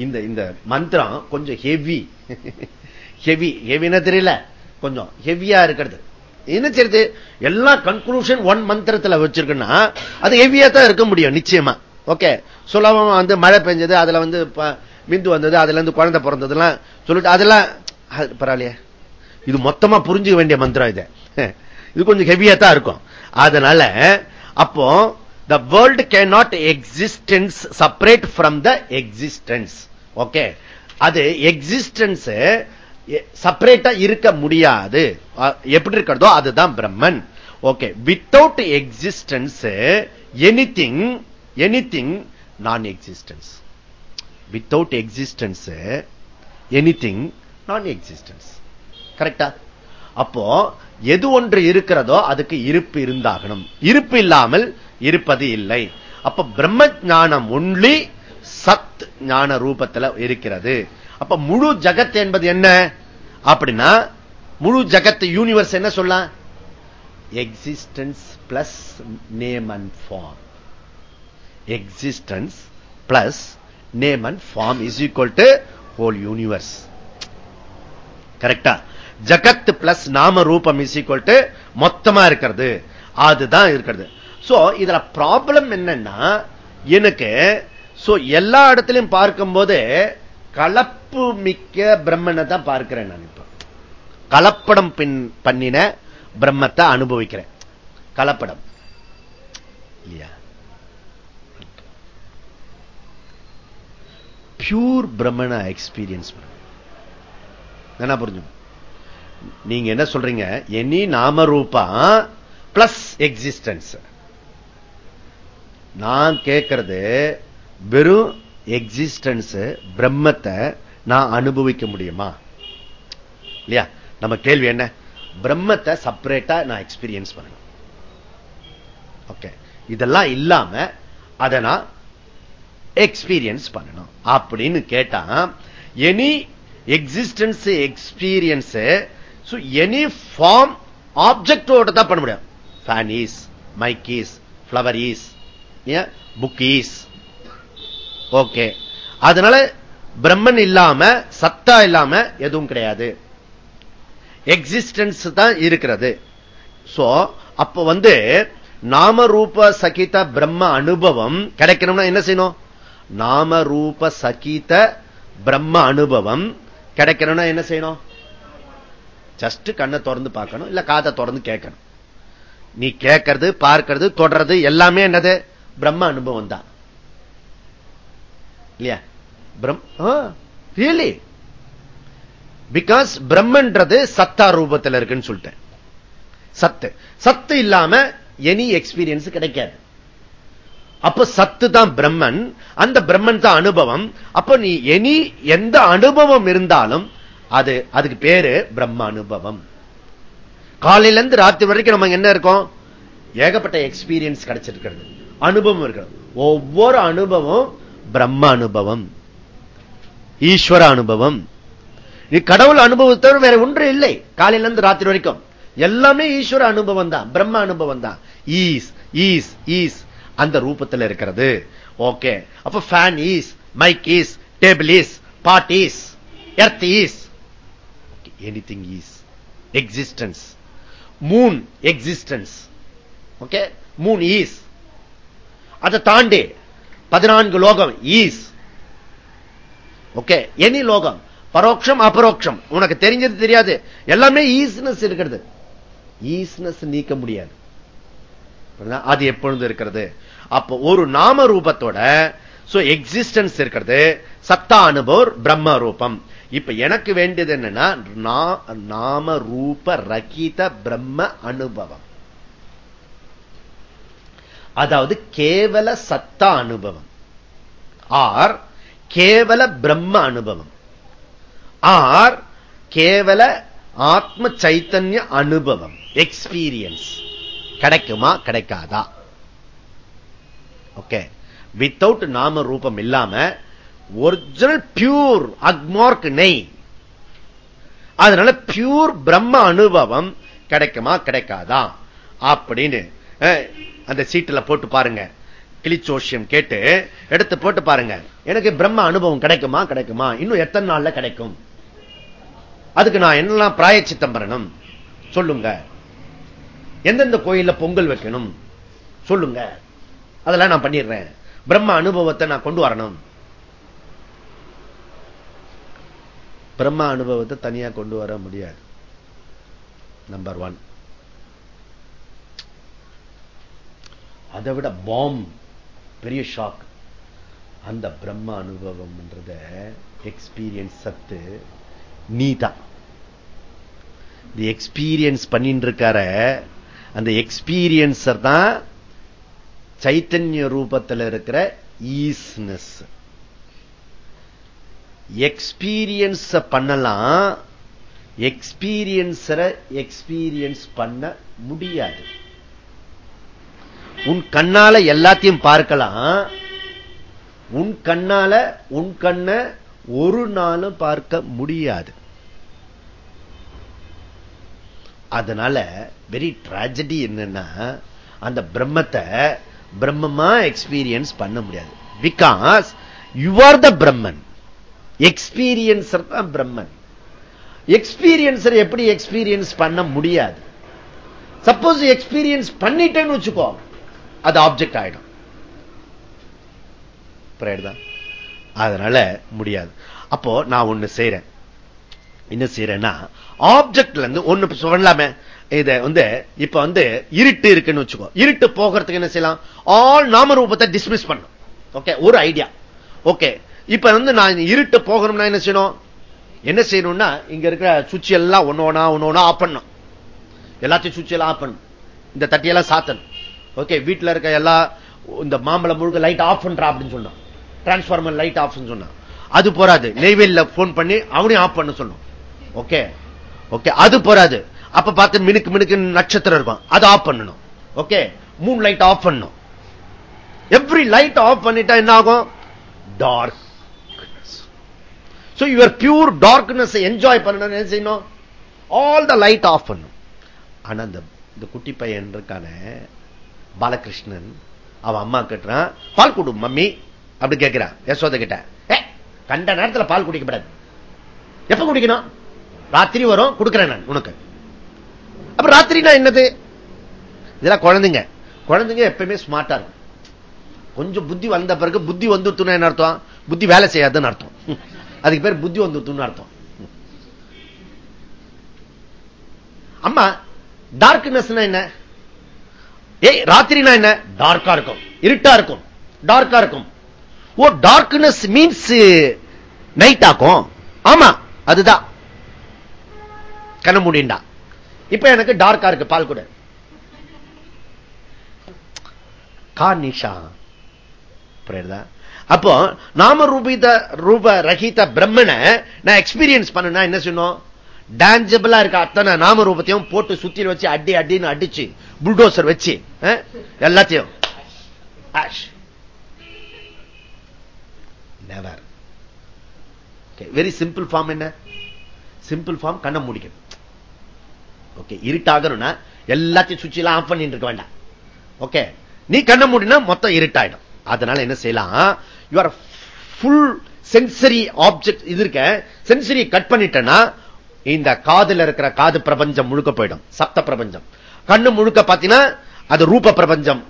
S1: இந்த இந்த மந்திரம் கொஞ்சம் ஹெவி ஹெவி ஹெவினா தெரியல. கொஞ்சம் ஹெவியா இருக்கிறது. என்ன செய்யுது எல்லா கன்க்ளூஷன் ஒன் மந்திரத்தில் வச்சிருக்குன்னா அது ஹெவியா தான் இருக்க முடியும் நிச்சயமா. ஓகே. சுலபமா வந்து மழை பெஞ்சது அதுல வந்து மிந்து வந்தது அதுல இருந்து குழந்தை பிறந்ததுலாம் சொல்லிட்டு அதெல்லாம் பரவாயில்லையே. இது மொத்தமா புரிஞ்சுக்க வேண்டிய மந்திரம் இது. இது கொஞ்சம் ஹெவியா தான் இருக்கும். அதனால அப்போ the world can not existence separate from the existence okay அது எக்ஸிஸ்டன்ஸ் செப்பரேட்டா இருக்க முடியாது. எப்படி இருக்கிறதோ அதுதான் Brahman. Okay without existence anything any non existence without existence anything non existence கரெக்டா அப்போ எது ஒன்று இருக்கிறதோ அதுக்கு இருப்பு இருந்தாகணும். இருப்பு இல்லாமல் இருப்பது இல்லை. அப்ப பிரம்ம ஞானம் ஒன்லி சத் ஞான ரூபத்தில் இருக்கிறது. அப்ப முழு ஜகத் என்பது என்ன? அப்படின்னா முழு ஜகத் யூனிவர்ஸ் என்ன சொல்லலாம் existence plus name and form existence plus name and form is equal to whole universe கரெக்டா ஜகத் பிளஸ் நாம ரூபம் இஸ் ஈக்குவல் டு மொத்தமா இருக்கிறது. அதுதான் இருக்கிறது. சோ இதுல ப்ராப்ளம் என்னன்னா எனக்கு எல்லா இடத்திலையும் பார்க்கும்போது கலப்பு மிக்க பிரம்மனை தான் பார்க்கிறேன் நான் இப்ப. கலப்படம் பின் பண்ணின பிரம்மத்தை அனுபவிக்கிறேன். கலப்படம். இல்லையா? பியூர் பிரம்மனை எக்ஸ்பீரியன்ஸ் என்ன புரிஞ்சு நீங்க என்ன சொல்றீங்க? எனி நாம ரூபா பிளஸ் எக்ஸிஸ்டன்ஸ் நான் கேட்கறது வெறும் எக்ஸிஸ்டன்ஸ் பிரம்மத்தை நான் அனுபவிக்க முடியுமா? இல்லையா? நம்ம கேள்வி என்ன? பிரம்மத்தை செப்பரேட்டா நான் எக்ஸ்பீரியன்ஸ் பண்ணணும். ஓகே இதெல்லாம் இல்லாம அதை நான் எக்ஸ்பீரியன்ஸ் பண்ணணும். அப்படின்னு கேட்டா any existence experience any form ஆப்ஜெக்டோட தான் பண்ண முடியும். Fan is mic is flower is book is okay அதனால பிரம்மன் இல்லாம சத்தா இல்லாம எதுவும் கிடையாது. எக்ஸிஸ்டன்ஸ் தான் இருக்கிறது. சோ அப்ப வந்து நாம ரூப சகித பிரம்ம அனுபவம் கிடைக்கணும்னா என்ன செய்யணும்? நாம ரூப சகித பிரம்ம அனுபவம். கிடைக்கணும்னா என்ன செய்யணும்? ஜஸ்ட் கண்ணை திறந்து பார்க்கணும் இல்ல காதை திறந்து கேட்கணும். நீ கேட்கறது பார்க்கிறது தொடர்றது எல்லாமே என்னது? பிரம்ம அனுபவம் தான். இல்லையா? ரியலி பிகாஸ் பிரம்மன்றது சத்தா ரூபத்தில் இருக்குன்னு சொல்லிட்டேன். சத்து. சத்து இல்லாம எனி எக்ஸ்பீரியன்ஸ் கிடைக்காது. அப்ப சத்து தான் பிரம்மன். அந்த பிரம்மன் தான் அனுபவம். அப்ப நீ எனி எந்த அனுபவம் இருந்தாலும் அது அதுக்கு பேரு பிரம்ம அனுபவம். காலையில இருந்து ராத்திரி வரைக்கும் நம்ம என்ன இருக்கோம்? ஏகப்பட்ட எக்ஸ்பீரியன்ஸ் கிடைச்சிருக்கிறது. அனுபவம் இருக்கிறது ஒவ்வொரு அனுபவம் பிரம்ம அனுபவம். ஈஸ்வர அனுபவம். நீ கடவுள் அனுபவத்தோடு வேற ஒன்று இல்லை. காலையில இருந்து ராத்திரி வரைக்கும். எல்லாமே ஈஸ்வர அனுபவம் தான். பிரம்ம அனுபவம் தான். ஈஸ் ஈஸ் ஈஸ் அந்த ரூபத்தில் இருக்கிறது. ஓகே அப்ப fan is mic is table is pot is earth is anything is existence moon existence okay moon is அதை தாண்டி பதினான்கு லோகம் ஈஸ் ஓகே எனி லோகம். பரோட்சம் அபரோக்ஷம். உனக்கு தெரிஞ்சது தெரியாது. எல்லாமே ஈஸ்னஸ் இருக்கிறது. ஈஸ்னஸ் நீக்க முடியாது. அது எப்பொழுது இருக்கிறது. அப்போ ஒரு நாம ரூபத்தோட எக்ஸிஸ்டன்ஸ் இருக்கிறது. சத்தா அனுபவர் பிரம்ம ரூபம் இப்ப எனக்கு வேண்டியது என்னன்னா நாம ரூப ரகித பிரம்ம அனுபவம். அதாவது கேவல சத்தா அனுபவம். ஆர் கேவல பிரம்ம அனுபவம். ஆர் கேவல ஆத்ம சைத்தன்ய அனுபவம். எக்ஸ்பீரியன்ஸ் கிடைக்குமா கிடைக்காதா? ஓகே வித்தவுட் நாம ரூபம் இல்லாம ஒரிஜினல் பியூர் அக்மார்க் நெய். அதனால பியூர் பிரம்ம அனுபவம் கிடைக்குமா கிடைக்காதா? அப்படின்னு அந்த சீட்டில் போட்டு பாருங்க. கிளிச்சோஷியம் கேட்டு எடுத்து போட்டு பாருங்க. எனக்கு பிரம்ம அனுபவம் கிடைக்குமா கிடைக்குமா? இன்னும் எத்தனை நாள்ல கிடைக்கும்? அதுக்கு நான் என்னெல்லாம் பிராயச்சித்தம் பண்ணணும்? சொல்லுங்க. எந்தெந்த கோயில்ல பொங்கல் வைக்கணும்? சொல்லுங்க. அதெல்லாம் நான் பண்ணிடுறேன். பிரம்ம அனுபவத்தை நான் கொண்டு வரணும். பிரம்ம அனுபவத்தை தனியா கொண்டு வர முடியாது. நம்பர் ஒன் அதை விட பாம் பெரிய ஷாக் அந்த பிரம்ம அனுபவம்ன்றத எக்ஸ்பீரியன்ஸ் சத்து நீ தான் எக்ஸ்பீரியன்ஸ் பண்ணிட்டு இருக்கார அந்த எக்ஸ்பீரியன்ஸர் தான் சைத்தன்ய ரூபத்தில் இருக்கிற ஈஸ்னஸ். எக்ஸ்பீரியன்ஸ் பண்ணலாம் எக்ஸ்பீரியன்ஸரை எக்ஸ்பீரியன்ஸ் பண்ண முடியாது. உன் கண்ணால எல்லாத்தையும் பார்க்கலாம் உன் கண்ணால உன் கண்ண ஒரு நாளும் பார்க்க முடியாது. அதனால வெரி ட்ராஜடி என்னன்னா அந்த பிரம்மத்தை பிரம்மமா எக்ஸ்பீரியன்ஸ் பண்ண முடியாது. Because you are the Brahman experiencer தான் பிரம்மன் எக்ஸ்பீரியன்சர் எப்படி எக்ஸ்பீரியன்ஸ் பண்ண முடியாது? சப்போஸ் எக்ஸ்பீரியன்ஸ் பண்ணிட்டேன்னு வச்சுக்கோ அது ஆப்ஜெக்ட் ஆயிடும். அதனால முடியாது. அப்போ நான் ஒண்ணு செய்யறேன் என்ன செய்யறேன்னா ஆப்ஜெக்ட்ல இருந்து ஒண்ணு சொல்லலாமே. இத வந்து இப்ப வந்து இருட்டு இருக்குன்னு வச்சுக்கோ. இருட்டு போகிறதுக்கு என்ன செய்யலாம்? ஆல் நாம ரூபத்தை டிஸ்மிஸ் பண்ணும் ஓகே ஒரு ஐடியா ஓகே இப்ப வந்து நான் இருட்டு போகணும்னா என்ன செய்யணும்? என்ன செய்யணும்னா இங்க இருக்கிற சுவிட்ச் எல்லாம் ஒன்னோனா ஒன்னோனா ஒன்னு ஆஃப் பண்ணும் எல்லாத்தையும் சுவிட்ச் எல்லாம் ஆஃப் பண்ணும் இந்த தட்டியெல்லாம் சாத்தணும். ஓகே வீட்டுல இருக்க எல்லா இந்த மாம்பழம் முழுக்க லைட் ஆஃப் பண்றா அப்படின்னு சொன்னான். டிரான்ஸ்பார்மர் லைட் ஆஃப் சொன்னான். அது போறாது. நெய்வேலியில் போன் பண்ணி அவனையும் ஆஃப் பண்ண சொன்னோம் ஓகே ஓகே அது போறாது. அப்ப பார்த்து மினுக்கு மினுக்கு நட்சத்திரம் இருக்கும். அது ஆஃப் பண்ணணும். ஓகே மூணு லைட் ஆஃப் பண்ணணும். எவ்ரி லைட் ஆஃப் பண்ணிட்டா என்ன ஆகும் dark so your pure darkness enjoy பண்ணணும் என்ன செய்யணும்? ஆல் த லைட் ஆஃப் பண்ணும் ஆனா இந்த இந்த குட்டி பையன் இருக்கான பாலகிருஷ்ணன். அவன் அம்மா கேட்டுறான் பால் கொடு மம்மி. அப்படி கேட்கிறான் யசோத கிட்ட கண்ட நேரத்தில் பால் குடிக்கப்படாது. எப்ப குடிக்கணும்? ராத்திரி வரும் கொடுக்கிறேன் நான் உனக்கு. அப்ப ராத்திரினா என்னது? இதெல்லாம் குழந்தைங்க. குழந்தைங்க எப்பயுமே ஸ்மார்ட்டா இருக்கும். கொஞ்சம் புத்தி வந்த பிறகு புத்தி வந்துட்டுனா என்ன அர்த்தம்? புத்தி வேலை செய்யாதுன்னு அர்த்தம். அதுக்கு பேர் புத்தி வந்துட்டுன்னு அர்த்தம். அம்மா டார்க்னஸ் என்ன? ஏய் ராத்திரினா என்ன? டார்க்கா இருக்கும். இருட்டா இருக்கும். டார்க்கா இருக்கும். ஓ டார்க்னஸ் மீன்ஸ் நைட் ஆக்கும் ஆமா அதுதான். கண்ண முடிண்டா இப்ப எனக்கு டார்க்கா இருக்கு பால் கூட. கார்னிஷா. புரியுதா? அப்போ நாம ரூபித ரூப ரஹித பிரம்மனை நான் எக்ஸ்பீரியன்ஸ் பண்ணா என்ன சொன்னோம்? டான்ஜபிளா இருக்க அத்தனை நாம ரூபத்தையும் போட்டு சுத்தி வச்சு அடி அடின்னு அடிச்சு புல்டோசர் வச்சு எல்லாத்தையும். வெரி சிம்பிள் ஃபார்ம் என்ன? சிம்பிள் ஃபார்ம் கண்ண முடிக்கணும். ஓகே இருட்டாகணும்னா எல்லாத்தையும் சுவிட்ச் எல்லாம் ஆஃப் பண்ணிட்டு இருக்க வேண்டாம். ஓகே நீ கண்ண மூடினா மொத்தம் இருட்டாயிடும். அதனால என்ன செய்யலாம்? யுவர் ஃபுல் சென்சரி ஆப்ஜெக்ட் இது இருக்க. சென்சரி கட் பண்ணிட்டேன்னா இந்த காதுல இருக்கிற காது பிரபஞ்சம் முழுக்க போயிடும். சப்த பிரபஞ்சம். கண்ணு முழுக்க பாத்தீங்கன்னா அது ரூப பிரபஞ்சம்.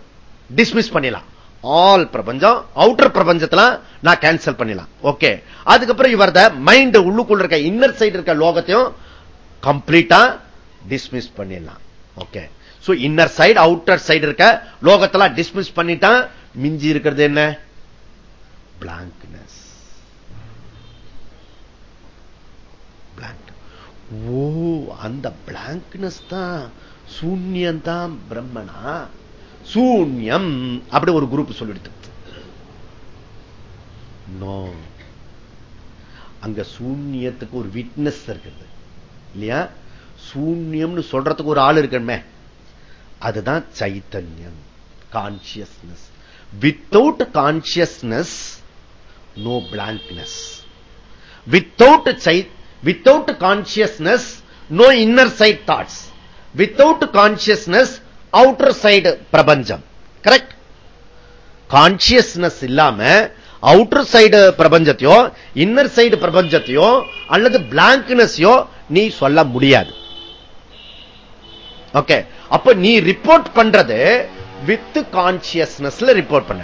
S1: டிஸ்மிஸ் பண்ணிடலாம். ஆல் பிரபஞ்சம் அவுட்டர் பிரபஞ்சத்துல நான் கேன்சல் பண்ணிடலாம். ஓகே அதுக்கப்புறம் இவர் மைண்ட் உள்ளுக்குள்ள இருக்க இன்னர் சைடு இருக்க லோகத்தையும் கம்ப்ளீட்டா டிஸ்மிஸ் பண்ணிடலாம். Okay so inner side outer side இருக்க லோகத்தெல்லாம் டிஸ்மிஸ் பண்ணிட்டா மிஞ்சி இருக்கிறது என்ன? பிளாங்க்னஸ் பிளாங்க் ஓ அந்த பிளாங்க்னஸ் தான். சூன்யம் தான் பிரம்மனா? சூன்யம் அப்படி ஒரு குரூப் சொல்லிடுத்து நோ அங்க சூன்யத்துக்கு ஒரு விட்னஸ் இருக்குது. இல்லையா? சூன்யம்னு சொல்றதுக்கு ஒரு ஆள் இருக்கணுமே. அதுதான் சைத்தன்யம் consciousness without consciousness no blankness without without consciousness no inner side thoughts without consciousness outer side பிரபஞ்சம் கரெக்ட் கான்சியஸ்னஸ் இல்லாம அவுட்டர் சைடு பிரபஞ்சத்தையோ இன்னர் சைடு பிரபஞ்சத்தையோ அல்லது பிளாங்க்னஸையோ நீ சொல்ல முடியாது. ஓகே அப்ப நீ ரிப்போர்ட் பண்றது வித் கான்சியஸ்னஸ்ல ரிப்போர்ட் பண்ண.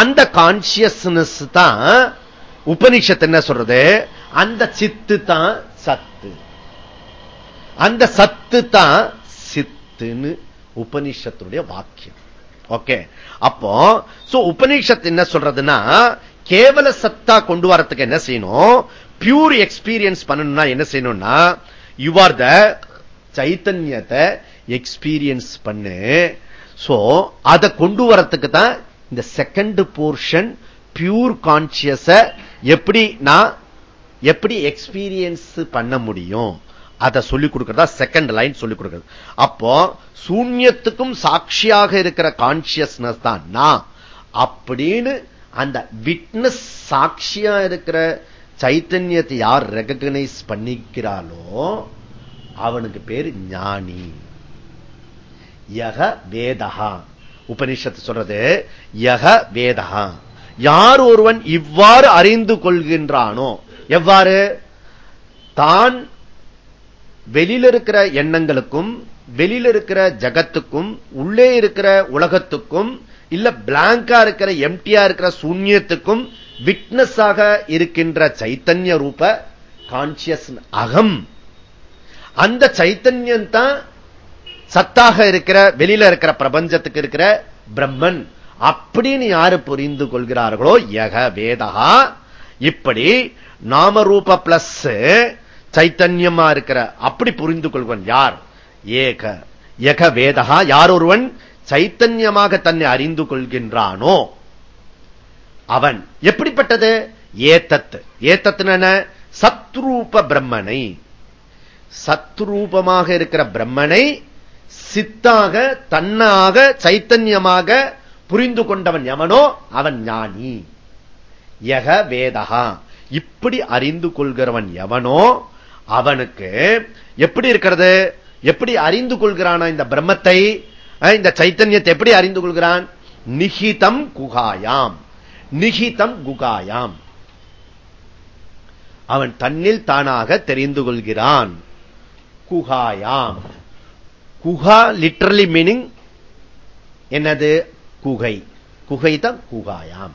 S1: அந்த கான்சியஸ்னஸ் தான் உபனிஷத்து என்ன சொல்றது? அந்த சித்து தான் சத்து. அந்த சத்து தான் சித்துன்னு உபனிஷத்துடைய வாக்கியம். ஓகே அப்போ உபனிஷத்து என்ன சொல்றதுன்னா கேவல சத்தா கொண்டு வரத்துக்கு என்ன செய்யணும்? பியூர் எக்ஸ்பீரியன்ஸ் பண்ணணும்னா என்ன செய்யணும்னா யூ ஆர் த சைத்தன்யத்தை எக்ஸ்பீரியன்ஸ் பண்ணு. சோ அதை கொண்டு வரத்துக்கு தான் இந்த செகண்ட் போர்ஷன் பியூர் கான்சியஸ எப்படி நான் எப்படி எக்ஸ்பீரியன்ஸ் பண்ண முடியும்? அதை சொல்லிக் கொடுக்கிறதா செகண்ட் லைன் சொல்லிக் கொடுக்கிறது. அப்போ சூன்யத்துக்கும் சாட்சியாக இருக்கிற கான்சியஸ்னஸ் தான் நான். அப்படின்னு அந்த விட்னஸ் சாட்சியா இருக்கிற சைத்தன்யத்தை யார் ரெகனைஸ் பண்ணிக்கிறாளோ அவனுக்கு பேரு ஞானி. யக வேதகா உபனிஷத்து சொல்றது யக வேதகா யார் ஒருவன் இவ்வாறு அறிந்து கொள்கின்றானோ எவ்வாறு? தான் வெளியில இருக்கிற எண்ணங்களுக்கும் வெளியில இருக்கிற ஜகத்துக்கும் உள்ளே இருக்கிற உலகத்துக்கும் இல்ல பிளாங்கா இருக்கிற எம்டியா இருக்கிற சூன்யத்துக்கும் விட்னஸ் ஆக இருக்கின்ற சைத்தன்ய ரூப கான்சியஸ் அகம் அந்த சைத்தன்யம் தான் சத்தாக இருக்கிற வெளியில இருக்கிற பிரபஞ்சத்துக்கு இருக்கிற பிரம்மன். அப்படின்னு யாரு புரிந்து கொள்கிறார்களோ? யக வேதகா இப்படி நாமரூப பிளஸ் சைத்தன்யமா இருக்கிற அப்படி புரிந்து கொள்வன் யார்? ஏக. யக வேதகா யார் ஒருவன்? சைத்தன்யமாக தன்னை அறிந்து கொள்கின்றானோ? அவன். எப்படிப்பட்டது? ஏத்தத்து ஏத்தத்துன சத்ரூப பிரம்மனை. சத்ரூபமாக இருக்கிற பிரம்மனை சித்தாக தன்னாக சைத்தன்யமாக புரிந்து கொண்டவன் எவனோ அவன் ஞானி. யக வேதகா இப்படி அறிந்து கொள்கிறவன் எவனோ அவனுக்கு எப்படி இருக்கிறது? எப்படி அறிந்து கொள்கிறானா இந்த பிரம்மத்தை? இந்த சைத்தன்யத்தை எப்படி அறிந்து கொள்கிறான்? நிகிதம் குகாயாம். நிகிதம் குகாயாம். அவன் தன்னில் தானாக தெரிந்து கொள்கிறான். குகாயாம். குகா லிட்ரலி மீனிங் என்னது? குகை. குகை தான் குகாயாம்.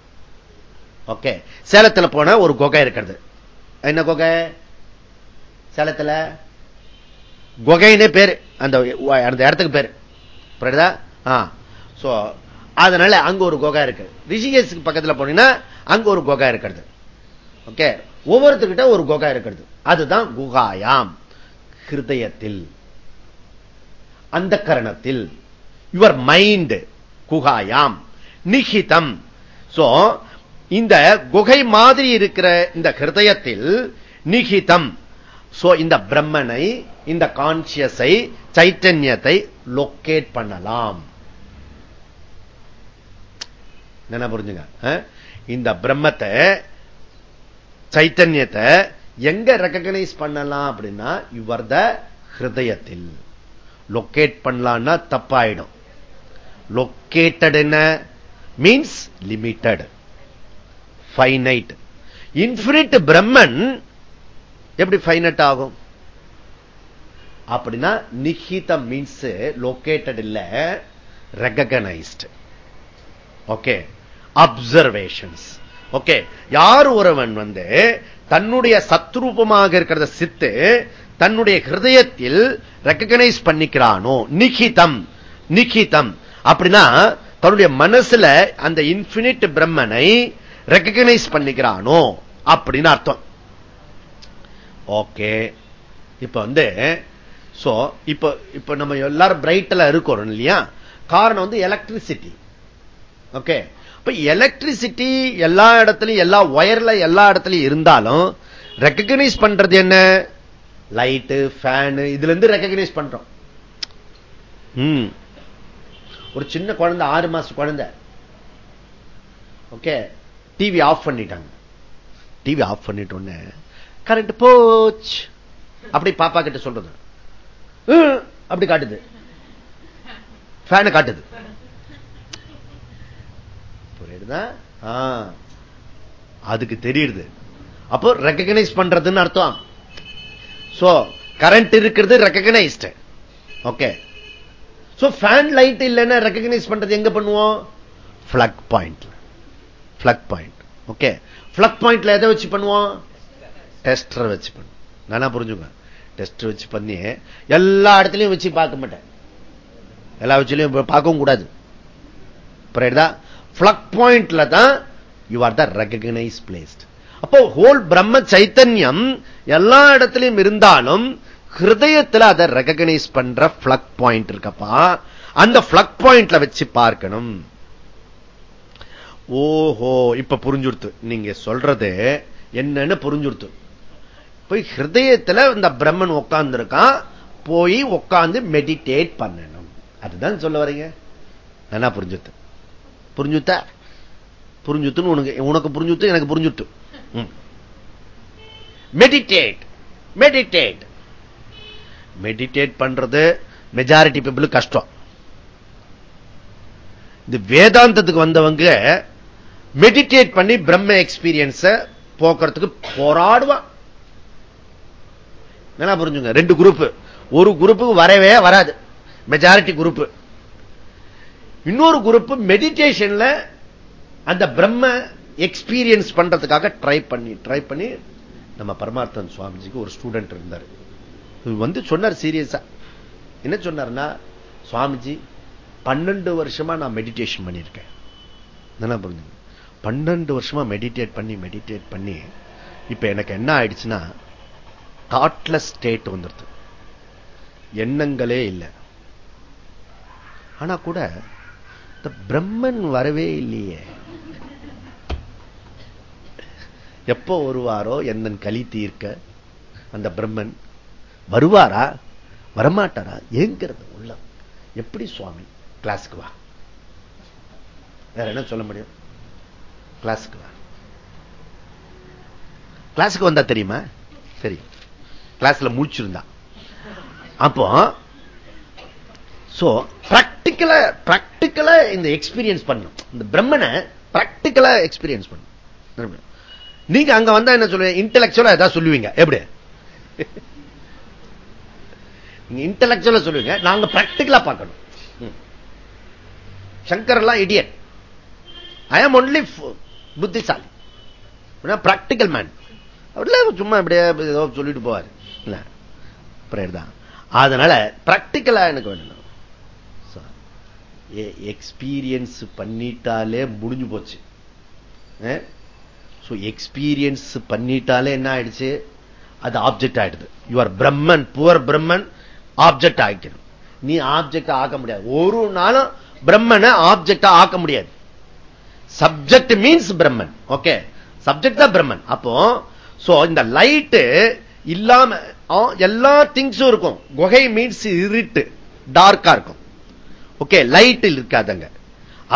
S1: ஓகே சேலத்தில் போன ஒரு குகை இருக்கிறது. என்ன குகை? சேலத்தில் குகைன்னு பேரு. அந்த அந்த இடத்துக்கு பேரு. புரியுதா? சோ அதனால அங்க ஒரு குகை இருக்கு. ரிஷிகேஷுக்கு பக்கத்தில் போனீங்கன்னா அங்க ஒரு குகை இருக்கிறது. ஓகே ஒவ்வொருத்தர்கிட்ட ஒரு குகை இருக்கிறது. அதுதான் குகாயாம். ஹிருதயத்தில். அந்த கரணத்தில். யுவர் மைண்ட் குகாயாம். நிகிதம். சோ இந்த குகை மாதிரி இருக்கிற இந்த ஹிருதயத்தில் நிகிதம். சோ இந்த பிரம்மனை இந்த கான்சியஸை சைத்தன்யத்தை லொக்கேட் பண்ணலாம். என்ன புரிஞ்சுங்க? இந்த பிரம்மத்தை சைத்தன்யத்தை எங்க ரெக்கக்னைஸ் பண்ணலாம் அப்படின்னா இவர் த ஹிருதயத்தில். லொக்கேட் பண்ணலான்னா தப்பாயிடும். லொக்கேட்டட் என்ன? Means limited finite infinite Brahman எப்படி ஃபைனட் ஆகும்? அப்படின்னா நிகிதம் மீன்ஸ் லொக்கேட்டட் இல்ல ரெகனைஸ்ட் ஓகே அப்சர்வேஷன்ஸ் ஓகே யார் ஒருவன் வந்து தன்னுடைய சத்ரூபமாக இருக்கிறத சித்து தன்னுடைய ஹிருதயத்தில் ரெக்கக்னைஸ் பண்ணிக்கிறானோ? நிகிதம். நிகிதம். அப்படின்னா தன்னுடைய மனசுல அந்த இன்பினிட் பிரம்மனை ரெக்கக்னைஸ் பண்ணிக்கிறானோ? அப்படின்னு அர்த்தம். ஓகே இப்ப வந்து சோ இப்ப இப்ப நம்ம எல்லாரும் பிரைட்ல இருக்கிறோம் இல்லையா? காரணம் வந்து எலக்ட்ரிசிட்டி ஓகே இப்ப எலக்ட்ரிசிட்டி எல்லா இடத்துலயும் எல்லா ஒயர்ல எல்லா இடத்துலயும் இருந்தாலும் ரெக்கக்னைஸ் பண்றது என்ன? லைட்டு ஃபேனு இதுல இருந்து ரெக்கக்னைஸ் பண்றோம் ஒரு சின்ன குழந்தை ஆறு மாசம் குழந்தை. ஓகே டிவி ஆஃப் பண்ணிட்டாங்க. டிவி ஆஃப் பண்ணிட்டோன்னு கரண்ட் போச் அப்படி பாப்பா கிட்ட சொல்றது. அப்படி காட்டுது. ஃபேனு காட்டுது. புரியுதுதா அதுக்கு தெரியுது. அப்போ ரெக்கக்னைஸ் பண்றதுன்னு அர்த்தம். சோ கரண்ட் இருக்கிறது recognised okay so fan light இல்லைன்னா ரெக்கக்னைஸ் பண்றது எங்க பண்ணுவோம்? Plug point plug point okay plug பாயிண்ட்ல எதை வச்சு பண்ணுவோம்? டெஸ்டர் வச்சு பண்ணுவோம். நானா புரிஞ்சுங்க டெஸ்ட் வச்சு பண்ணி எல்லா இடத்துலையும் வச்சு பார்க்க மாட்டேன். எல்லா வச்சுலையும் பார்க்கவும் கூடாது. புரியுதா? பிளக் பாயிண்ட்ல தான் you are the recognise placed அப்போ ஹோல் பிரம்ம சைத்தன்யம் எல்லா இடத்திலையும் இருந்தாலும் ஹிருதயத்தில் அதை ரெகனைஸ் பண்ற பிளக் பாயிண்ட் இருக்கப்பா. அந்த பிளக் பாயிண்ட்ல வச்சு பார்க்கணும். ஓஹோ இப்ப புரிஞ்சுடுத்து. நீங்க சொல்றது என்னன்னு புரிஞ்சுடுத்து. போய் ஹிருதயத்துல இந்த பிரம்மன் உட்கார்ந்து இருக்கான் போய் உட்கார்ந்து மெடிடேட் பண்ணணும். அதுதான் சொல்ல வரீங்க? நல்லா புரிஞ்சுத்து புரிஞ்சுத்தா புரிஞ்சுத்துன்னு உனக்கு உனக்கு புரிஞ்சுத்து எனக்கு புரிஞ்சுட்டு. மெடிடேட் மெடிடேட் மெடிடேட் பண்றது மெஜாரிட்டி பீப்புள் கஷ்டம். இந்த வேதாந்தத்துக்கு வந்தவங்க மெடிடேட் பண்ணி பிரம்ம எக்ஸ்பீரியன்ஸ போக்குறதுக்கு போராடுவான் என்ன புரிஞ்சுங்க. ரெண்டு குரூப் ஒரு குரூப்புக்கு வரவே வராது. மெஜாரிட்டி குரூப் இன்னொரு குரூப் மெடிடேஷன்ல அந்த பிரம்ம எக்ஸ்பீரியன்ஸ் பண்றதுக்காக ட்ரை பண்ணி ட்ரை பண்ணி நம்ம பரமார்த்தன் சுவாமிஜிக்கு ஒரு ஸ்டூடெண்ட் இருந்தார். வந்து சொன்னார் சீரியஸா என்ன சொன்னார்னா சுவாமிஜி பன்னெண்டு வருஷமா நான் மெடிடேஷன் பண்ணியிருக்கேன். என்ன பன்னெண்டு வருஷமா மெடிடேட் பண்ணி மெடிடேட் பண்ணி இப்ப எனக்கு என்ன ஆயிடுச்சுன்னா தாட்லெஸ் ஸ்டேட் வந்துருது. எண்ணங்களே இல்லை. ஆனா கூட இந்த பிரம்மன் வரவே இல்லையே. எப்போ வருவாரோ என்னன் கலி தீர்க்க அந்த பிரம்மன் வருவாரா? வரமாட்டாரா? ஏங்கிறது உள்ள எப்படி சுவாமி? கிளாஸுக்கு வா. வேற என்ன சொல்ல முடியும்? கிளாஸுக்கு வா. கிளாஸுக்கு வந்தா தெரியுமா? தெரியும். கிளாஸ்ல முடிச்சிருந்தா அப்போ சோ பிராக்டிக்கலா பிராக்டிக்கலா இந்த எக்ஸ்பீரியன்ஸ் பண்ணும். இந்த பிரம்மனை பிராக்டிக்கலா எக்ஸ்பீரியன்ஸ் பண்ணும். நீங்க அங்க வந்தா என்ன சொல்லுவீங்க? இன்டலெக்சுவலா ஏதாவது சொல்லுவீங்க? எப்படி? நீங்க இன்டலெக்சுவலா சொல்லுவீங்க. நாங்க பிராக்டிக்கலா பார்க்கணும். சங்கர் எல்லாம் இடியட் ஐ ஆம் ஒன்லி புத்திசாலி. பிராக்டிக்கல் மேன் அவர்ல சும்மா இப்படியே ஏதோ சொல்லிட்டு போவார். இல்ல. தான். அதனால பிராக்டிக்கலா எனக்கு வேணும். எக்ஸ்பீரியன்ஸ் பண்ணிட்டாலே முடிஞ்சு போச்சு. எக்ஸ்பீரியன்ஸ் பண்ணிட்டாலே என்ன ஆயிடுச்சு? அது ஆப்ஜெக்ட் ஆயிடுது. Your Brahman pure Brahman object ஆகிக்கணும் நீ ஆப்ஜெக்ட் ஆக்க முடியாது. ஒரு நாளும் பிரம்மனை ஆப்ஜெக்டா ஆக்க முடியாது. Subject means Brahman okay subject தான் பிரம்மன் அப்போ சோ இந்த லைட்டு இல்லாம எல்லா திங்ஸும் இருக்கும். குகை மீன்ஸ் இருட்டு டார்க்கா இருக்கும். ஓகே லைட் இருக்காதங்க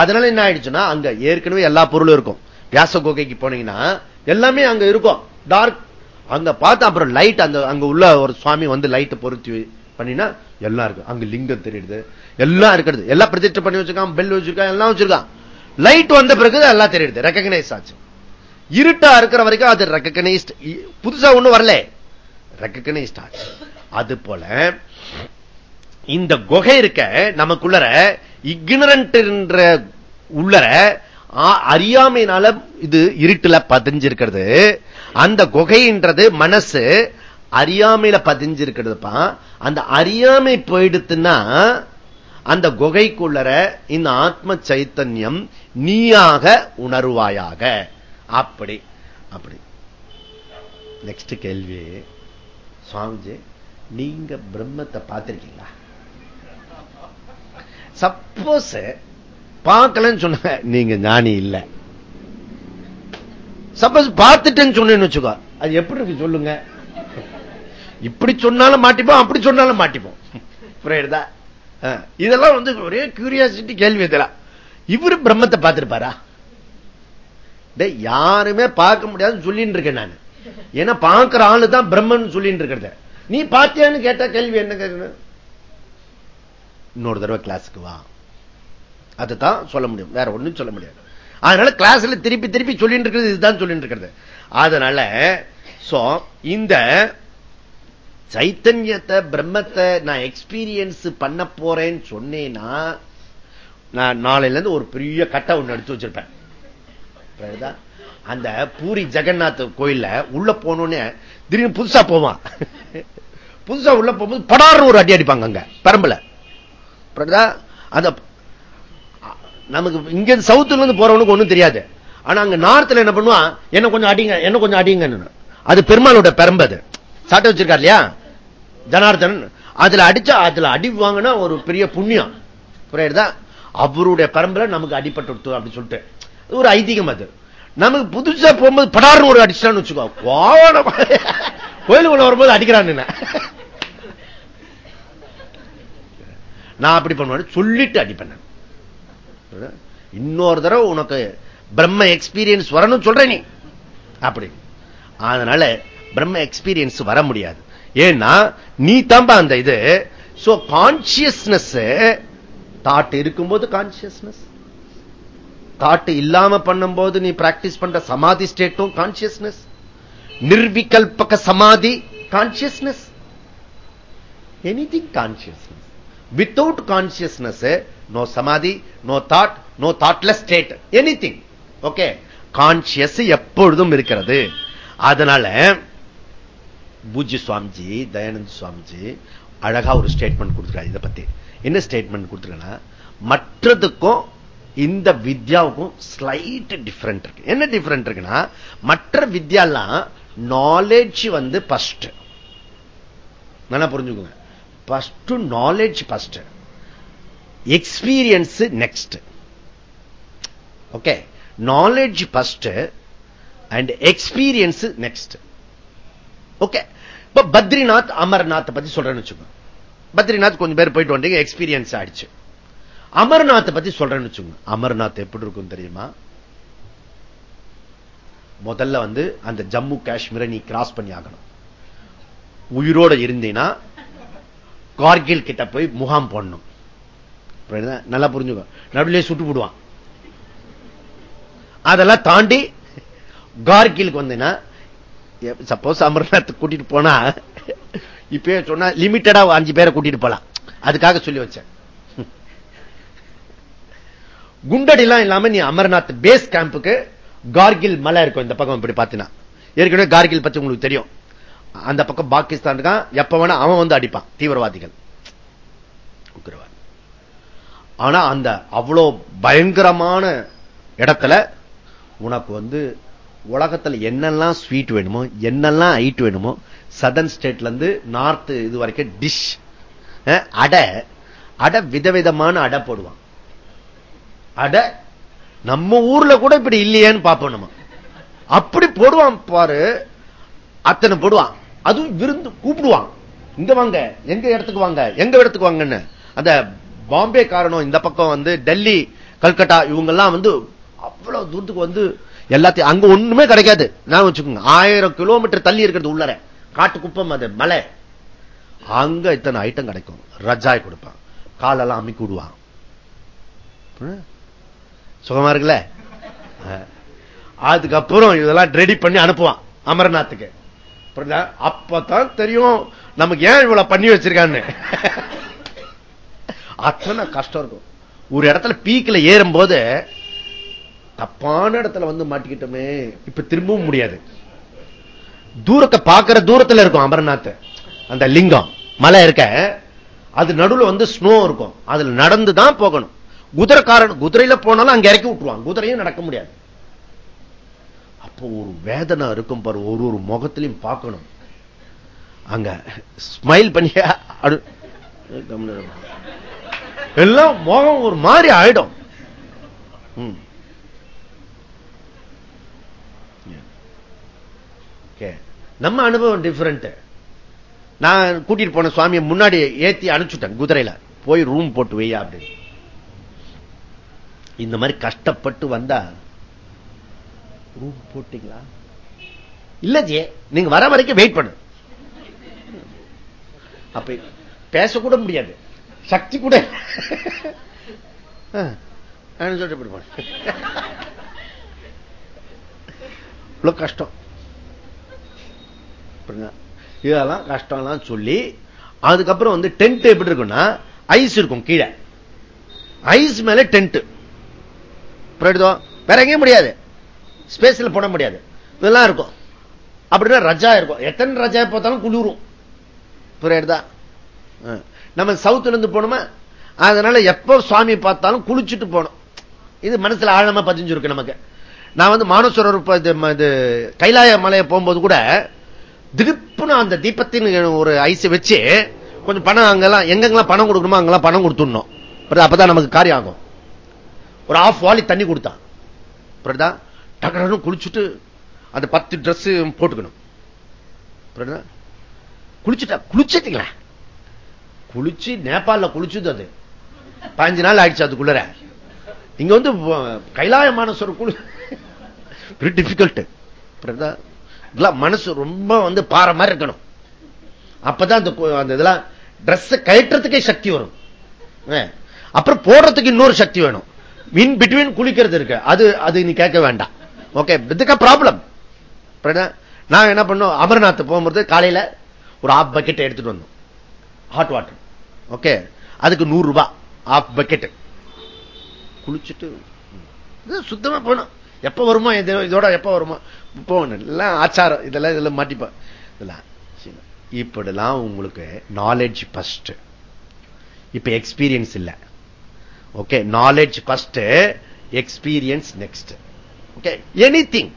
S1: அதனால என்ன ஆயிடுச்சுன்னா அங்க ஏற்கனவே எல்லா பொருளும் இருக்கும். வியாச குகைக்கு போனீங்கன்னா எல்லாமே அங்க இருக்கும். டார்க் அங்க பார்த்து அப்புறம் லைட் அந்த அங்க உள்ள ஒரு சுவாமி வந்து லைட் பொருத்தி பண்ணினா எல்லாம் இருக்கு. அங்க லிங்கம் தெரியுது. எல்லாம் இருக்கிறது. எல்லாம் பிரதிஷ்ட பண்ணி வச்சிருக்கான் பெல் வச்சிருக்கான் எல்லாம் வச்சிருக்கான். லைட் வந்த பிறகு எல்லாம் தெரியுது. ரெக்கக்னைஸ் ஆச்சு. இருட்டா இருக்கிற வரைக்கும் அது ரெக்கக்னைஸ்ட் புதுசா ஒண்ணும் வரல. ரெக்கக்னைஸ்ட் ஆச்சு. அது போல இந்த குகை இருக்க நமக்குள்ளர இக்னரண்ட் உள்ளர அறியாமையினால இது இருட்டுல பதிஞ்சிருக்கிறது. அந்த குகைன்றது மனசு அறியாமையில பதிஞ்சிருக்கிறதுப்பா. அந்த அறியாமை போயிடுத்துன்னா அந்த குகைக்குள்ளர இந்த ஆத்ம சைத்தன்யம் நீயாக உணர்வாயாக. அப்படி அப்படி. நெக்ஸ்ட் கேள்வி. சுவாமிஜி நீங்க பிரம்மத்தை பார்த்திருக்கீங்களா? சப்போஸ் பார்க்கலன்னு சொன்ன நீங்க ஞானி இல்ல. சப்போஸ் பார்த்துட்டேன்னு சொன்னேன்னு வச்சுக்கோ அது எப்படி இருக்கு சொல்லுங்க. இப்படி சொன்னாலும் மாட்டிப்போம் அப்படி சொன்னாலும் மாட்டிப்போம். புரியுதா? இதெல்லாம் வந்து ஒரே கியூரியாசிட்டி கேள்வி இதெல்லாம். இவரு பிரம்மத்தை பார்த்திருப்பாரா? யாருமே பார்க்க முடியாதுன்னு சொல்லிட்டு இருக்கேன் நான். ஏன்னா பார்க்கிற ஆளு தான் பிரம்மன் சொல்லிட்டு இருக்கிறத. நீ பார்த்தியான்னு கேட்டா கேள்வி என்ன கேட்கணும் இன்னொரு தடவை கிளாஸுக்கு வா. அதுதான் சொல்ல முடியும். வேற ஒண்ணும் சொல்ல முடியாது. அதனால கிளாஸ்ல திருப்பி திருப்பி சொல்லிட்டு இருக்கிறது இதுதான் சொல்லிட்டு இருக்கிறது. அதனால இந்த சைத்தன்யத்தை பிரம்மத்தை நான் எக்ஸ்பீரியன்ஸ் பண்ண போறேன்னு சொன்னேன்னா நான் நாளையில இருந்து ஒரு பெரிய கட்டை ஒண்ணு எடுத்து வச்சிருப்பேன். அந்த பூரி ஜெகநாத் கோயில்ல உள்ள போனோன்னு திடீர்னு புதுசா போவான். புதுசா உள்ள போகும்போது படாறு ஒரு அடி அடிப்பாங்க அங்க பெரம்பல. அந்த நமக்கு இங்க சவுத்துல இருந்து போறவனுக்கு ஒண்ணும் தெரியாது. ஆனா அங்க நார்த்ல என்ன பண்ணுவான் என்ன கொஞ்சம் அடிங்க என்ன கொஞ்சம் அடிங்க அது பெருமாளோட பெரம்பது சாட்டை வச்சிருக்காரு இல்லையா? ஜனார்தன் அதுல அடிச்சா அதுல அடி வாங்கினா ஒரு பெரிய புண்ணியம். புரியுதா? அவருடைய பரம்பரை நமக்கு அடிப்பட்டு அப்படின்னு சொல்லிட்டு. ஒரு ஐதீகம் அது. நமக்கு புதுசா போகும்போது படார்னு ஒரு அடிச்சான்னு வச்சுக்கோ. கோயிலுக்குள்ள வரும்போது அடிக்கிறான்னு நான் அப்படி பண்ணுவேன் சொல்லிட்டு அடிப்பேன் இன்னொரு தடவை உனக்கு பிரம்ம எக்ஸ்பீரியன்ஸ் வரணும் சொல்ற நீ. அப்படி. அதனால பிரம்ம எக்ஸ்பீரியன்ஸ் வர முடியாது. ஏன்னா நீ தம்ப அந்த இது. சோ கான்சியஸ்னஸ் தாட் இருக்கும்போது கான்சியஸ்னஸ் தாட் இல்லாம பண்ணும்போது நீ பிராக்டிஸ் பண்ற சமாதி ஸ்டேட்டும் கான்சியஸ்னஸ் நிர்விகல்பக சமாதி consciousness anything consciousness without consciousness no சமாதி no thought no thoughtless state anything okay conscious எப்பொழுதும் இருக்கிறது. அதனால பூஜ்ய சுவாமிஜி தயானந்த் சுவாமிஜி அழகா ஒரு ஸ்டேட்மெண்ட் கொடுத்துருக்காரு இதை பத்தி. என்ன ஸ்டேட்மெண்ட் கொடுத்துருக்கா மற்றதுக்கும் இந்த வித்யாவுக்கும் ஸ்லைட் டிஃபரெண்ட் இருக்கு. என்ன டிஃபரெண்ட் இருக்குன்னா மற்ற வித்யாலாம் நாலேஜ் வந்து பஸ்ட் நல்லா புரிஞ்சுக்கோங்க. First knowledge first experience next okay knowledge first and experience next okay இப்ப பத்ரிநாத் அமர்நாத் பத்தி சொல்றேன்னு வச்சுக்கோங்க பத்ரிநாத் கொஞ்சம் பேர் போயிட்டு வந்தீங்க எக்ஸ்பீரியன்ஸ் ஆயிடுச்சு. அமர்நாத்தை பத்தி சொல்றேன்னு வச்சுக்கோங்க அமர்நாத் எப்படி இருக்கும் தெரியுமா? முதல்ல வந்து அந்த ஜம்மு காஷ்மீரை நீ கிராஸ் பண்ணி ஆகணும். உயிரோட இருந்தீங்கன்னா கார்கில் கிட்ட போய் முகாம் போடணும். நல்லா புரிஞ்சுக்கோ. நடுவிலே சுட்டு போடுவான். அதெல்லாம் தாண்டி கார்கிலுக்கு வந்தீங்கன்னா சப்போஸ் அமர்நாத் கூட்டிட்டு போனா இப்ப சொன்னா லிமிட்டடா அஞ்சு பேரை கூட்டிட்டு போலாம். அதுக்காக சொல்லி வச்சேன். குண்டடிலாம் இல்லாம நீ அமர்நாத் பேஸ் கேம்புக்கு கார்கில் மலை இருக்கும். இந்த பக்கம் இப்படி பாத்தீங்கன்னா ஏற்கனவே கார்கில் பத்தி உங்களுக்கு தெரியும். அந்த பக்கம் பாகிஸ்தான் இருக்கான் எப்ப வேணா அவன் வந்து அடிப்பான் தீவிரவாதிகள். உக்கிரவாதி. ஆனா அந்த அவ்வளோ பயங்கரமான இடத்துல உனக்கு வந்து உலகத்துல என்னெல்லாம் ஸ்வீட் வேணுமோ என்னெல்லாம் ஐட் வேணுமோ சதன் ஸ்டேட்ல இருந்து நார்த் இது வரைக்கும் டிஷ் அடை அடை விதவிதமான அடை போடுவான். அடை நம்ம ஊர்ல கூட இப்படி இல்லையேன்னு பார்ப்போம் நம்ம. அப்படி போடுவான் பாரு அத்தனை போடுவான். அதுவும் விருந்து கூப்பிடுவான் இங்க வாங்க எங்க இடத்துக்கு வாங்க எங்க இடத்துக்கு வாங்கன்னு. அந்த பாம்பே காரணம் இந்த பக்கம் வந்து டெல்லி கல்கட்டா இவங்க எல்லாம் வந்து அவ்வளவு தூரத்துக்கு வந்து எல்லாத்தையும் அங்க ஒண்ணுமே கிடைக்காது. நான் வச்சுக்கோங்க ஆயிரம் கிலோமீட்டர் தள்ளி இருக்கிறது உள்ளர. காட்டு குப்பம் அது மலை. அங்க இத்தனை ஐட்டம் கிடைக்கும். ரஜாய் கொடுப்பான். காலெல்லாம் அமுக்கி விடுவான். சுகமா இருக்குல்ல? அதுக்கப்புறம் இதெல்லாம் ரெடி பண்ணி அனுப்புவான் அமர்நாத்துக்கு. அப்பதான் தெரியும் நமக்கு ஏன் இவ்வளவு பண்ணி வச்சிருக்கான்னு. அத்தனை கஷ்டம் இருக்கும். ஒரு இடத்துல பீக்கில் ஏறும் போது தப்பான இடத்துல வந்து மாட்டிக்கிட்டோமே இப்ப திரும்பவும் முடியாது. தூரத்தை பார்க்கிற தூரத்துல இருக்கும் அமர்நாத். அந்த லிங்கம். மலை இருக்க அது நடுவில் வந்து ஸ்னோ இருக்கும். அதுல நடந்து தான் போகணும். குதிரைக்காரன் குதிரையில போனாலும் அங்க இறக்கி விட்டுருவான். குதிரையும் நடக்க முடியாது. அப்போ ஒரு வேதனை இருக்கும் பாரு ஒரு ஒரு முகத்திலையும் பார்க்கணும். அங்க ஸ்மைல் பண்ணி எல்லாம் முகம் ஒரு மாதிரி ஆயிடும். நம்ம அனுபவம் டிஃபரெண்ட் நான் கூட்டிட்டு போன சுவாமியை முன்னாடி ஏத்தி அனுப்பிச்சுட்டேன் குதிரையில. போய் ரூம் போட்டு வையா அப்படின்னு. இந்த மாதிரி கஷ்டப்பட்டு வந்தா ரூம் போட்டீங்களா? இல்ல ஜே நீங்க வர வரைக்கும் வெயிட் பண்ணு. அப்ப பேசக்கூட முடியாது. சக்தி கூட சொல்லிட்டு இவ்வளவு கஷ்டம். இதெல்லாம் கஷ்டம்லாம் சொல்லி அதுக்கப்புறம் வந்து டென்ட் எப்படி இருக்குன்னா ஐஸ் இருக்கும் கீழே. ஐஸ் மேல டென்ட் வேற எங்கேயும் முடியாது. ஸ்பேஸ்ல போட முடியாது. இதெல்லாம் இருக்கும். அப்படின்னா ரஜா இருக்கும். எத்தனை ரஜா பார்த்தாலும் குளிரும். புரியுதா? நம்ம சவுத்துல இருந்து போனோமா? அதனால எப்ப சுவாமி பார்த்தாலும் குளிச்சுட்டு போனோம் இது மனசுல ஆழமா பதிஞ்சிருக்கு நமக்கு. நான் வந்து மானசுரர் இது கைலாய மலையை போகும்போது கூட திடுப்புன்னு அந்த தீபத்தின் ஒரு ஐஸை வச்சு கொஞ்சம் பணம் அங்கெல்லாம் எங்கெங்கெல்லாம் பணம் கொடுக்கணுமோ அங்கெல்லாம் பணம் கொடுத்துடணும். அப்பதான் நமக்கு காரியம் ஆகும். ஒரு ஆஃப் வாலி தண்ணி கொடுத்தான். டக்குனு குளிச்சுட்டு அந்த பத்து ட்ரெஸ் போட்டுக்கணும். குளிச்சுட்டா குளிச்சிட்டீங்களா? குளிச்சு நேபாளில் குளிச்சுது அது. பதினஞ்சு நாள் ஆயிடுச்சு அதுக்குள்ளற இங்க வந்து கைலாய குளி வெரி டிஃபிகல்ட் மனசு ரொம்ப வந்து பாற மாதிரி இருக்கணும். அப்பதான் அந்த இதெல்லாம் ட்ரெஸ் கயற்றத்துக்கே சக்தி வரும். அப்புறம் போடுறதுக்கு இன்னொரு சக்தி வேணும். இன் பிட்வீன் குளிக்கிறது இருக்கு. அது அது நீ கேட்க வேண்டாம். ஓகே இதுக்கா ப்ராப்ளம் நான் என்ன பண்ணோம் அமர்நாத் போகும்போது காலையில ஒரு ஆஃப் பக்கெட் எடுத்துட்டு வந்தோம். ஹாட் வாட்டர் ஓகே அதுக்கு நூறு ரூபாய் ஆஃப் பக்கெட் குளிச்சுட்டு சுத்தமா போனோம் எப்ப வருமோ இதோட எப்ப வருமோ போகணும். எல்லாம் ஆச்சாரம். இதெல்லாம் இதெல்லாம் மாட்டிப்பா இதெல்லாம் இப்படிலாம் உங்களுக்கு நாலேஜ் ஃபஸ்ட் இப்ப எக்ஸ்பீரியன்ஸ் இல்லை. Okay knowledge first experience next okay anything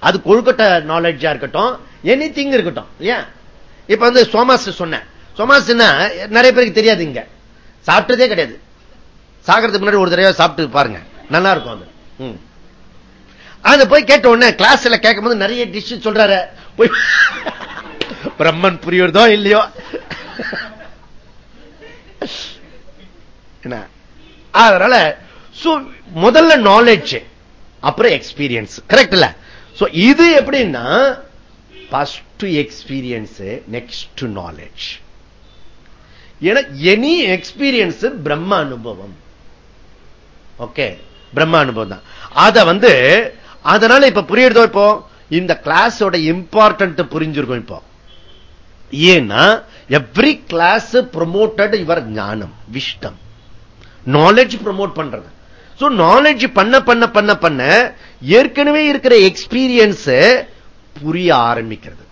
S1: அது கொழுக்கட்டை நாலேஜா இருக்கட்டும் எனி திங் இருக்கட்டும். ஏன் இப்ப வந்து சோமாஸ் சொன்னேன். சோமாஸ்னா நிறைய பேருக்கு தெரியாது இங்க. சாப்பிட்டதே கிடையாது. சாகிறதுக்கு முன்னாடி ஒரு தடவை சாப்பிட்டு பாருங்க. நல்லா இருக்கும் அது அது போய் கேட்ட உடனே கிளாஸ்ல கேட்கும் போது நிறைய டிஷ் சொல்றாரு. போய் பிரம்மன் புரியுறதோ இல்லையோ? என்ன? அதனால முதல்ல நாலேஜ் அப்புறம் எக்ஸ்பீரியன்ஸ் கரெக்ட் இல்ல? இது எப்படின்னா first experience next knowledge any experience பிரம்ம அனுபவம். ஓகே பிரம்ம அனுபவம் தான். அத வந்து அதனால இப்ப புரியுறதோ இப்போ? இந்த கிளாஸோட இம்பார்ட்டன்ட் புரிஞ்சிருக்கும் இப்போ. ஏன்னா எவ்ரி கிளாஸ் ப்ரொமோட்டட் இவர் ஞானம் விஷ்டம் நாலேஜ் ப்ரொமோட் பண்றது. நாலேஜ் பண்ண பண்ண பண்ண பண்ண ஏற்கனவே இருக்கிற எக்ஸ்பீரியன்ஸ் புரிய ஆரம்பிக்கிறது.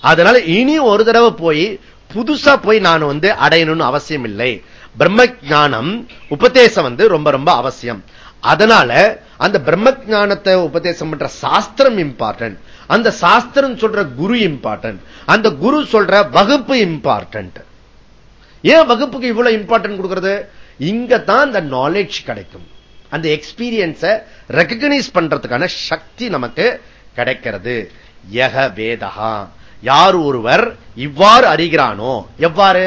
S1: அதனால இனி ஒரு தடவை போய் புதுசா போய் நான் வந்து அடையணும்னு அவசியம் இல்லை. பிரம்ம ஜானம் உபதேசம் வந்து ரொம்ப ரொம்ப அவசியம். அதனால அந்த பிரம்ம ஜானத்தை உபதேசம் பண்ற சாஸ்திரம் இம்பார்ட்டன்ட் அந்த சாஸ்திரம் சொல்ற குரு இம்பார்ட்டன்ட் அந்த குரு சொல்ற வகுப்பு இம்பார்ட்டன்ட் ஏன் வகுப்புக்கு இவ்வளவு இம்பார்ட்டன்ட் கொடுக்கிறது? இங்க தான் அந்த நாலேஜ் கிடைக்கும். அந்த எக்ஸ்பீரியன்ஸ ரெக்கக்னைஸ் பண்றதுக்கான சக்தி நமக்கு கிடைக்கிறது. யக வேதகா யார் ஒருவர் இவ்வாறு அறிகிறானோ எவ்வாறு?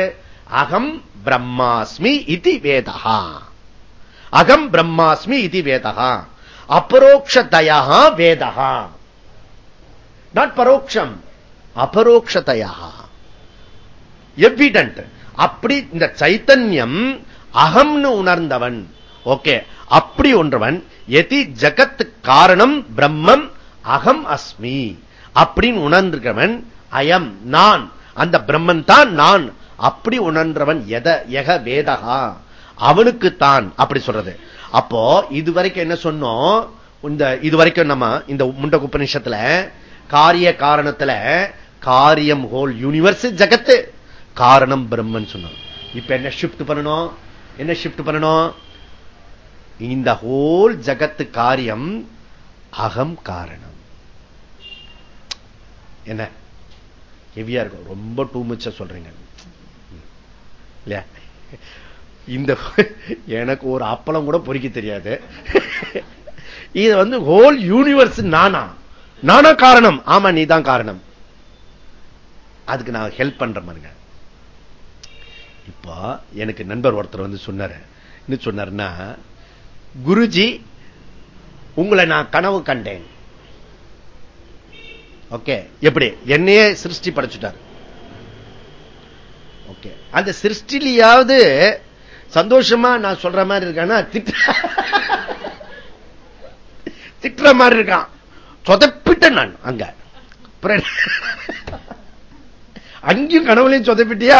S1: அகம் பிரம்மாஸ்மி இது வேதகா அகம் பிரம்மாஸ்மி இது வேதகா அபரோக்ஷதயா வேதகா நாட் பரோட்சம் அபரோக்ஷதயா எவிடன்ட் அப்படி இந்த சைத்தன்யம் அகம்னு உணர்ந்தவன். ஓகே. அப்படி ஒன்றவன் எதி ஜகத் காரணம் பிரம்மம் அகம் அஸ்மி. அப்படின்னு உணர்ந்திருக்கிறவன் அயம் நான். அந்த பிரம்மன் தான் நான். அப்படி உணர்ந்தவன் எத எக வேதகா? அவனுக்கு தான் அப்படி சொல்றது. அப்போ இதுவரைக்கும் என்ன சொன்னோம்? இந்த இதுவரைக்கும் நம்ம இந்த முண்ட உபநிஷத்துல காரிய காரணத்துல காரியம் ஹோல் யூனிவர்ஸ் ஜகத்து காரணம் பிரம்மன் சொன்னோம். இப்ப என்ன ஷிப்ட் பண்ணணும்? என்ன ஷிப்ட் பண்ணணும்? இந்த ஹோல் ஜகத்து காரியம் அகம் காரணம். என்ன? ஹெவியா இருக்கும். ரொம்ப டூ மச்சா சொல்றீங்க. இல்லையா? இந்த எனக்கு ஒரு அப்பளம் கூட பொறிக்க தெரியாது. இது வந்து ஹோல் யூனிவர்ஸ் நானா? நானா காரணம். ஆமா நீ தான் காரணம். அதுக்கு நான் ஹெல்ப் பண்ற மாதிரிங்க இப்போ எனக்கு நண்பர் ஒருத்தர் வந்து சொன்னாரு. என்ன சொன்னார்னா குருஜி உங்களை நான் கனவு கண்டேன். ஓகே எப்படி? என்னையே சிருஷ்டி படைச்சுட்டார். ஓகே அந்த சிருஷ்டிலையாவது சந்தோஷமா நான் சொல்ற மாதிரி இருக்கானா? திட்ட திட்டுற மாதிரி இருக்கான். சொதப்பிட்டேன் நான் அங்க. அங்கேயும் கனவுலையும் சொதப்பிட்டியா?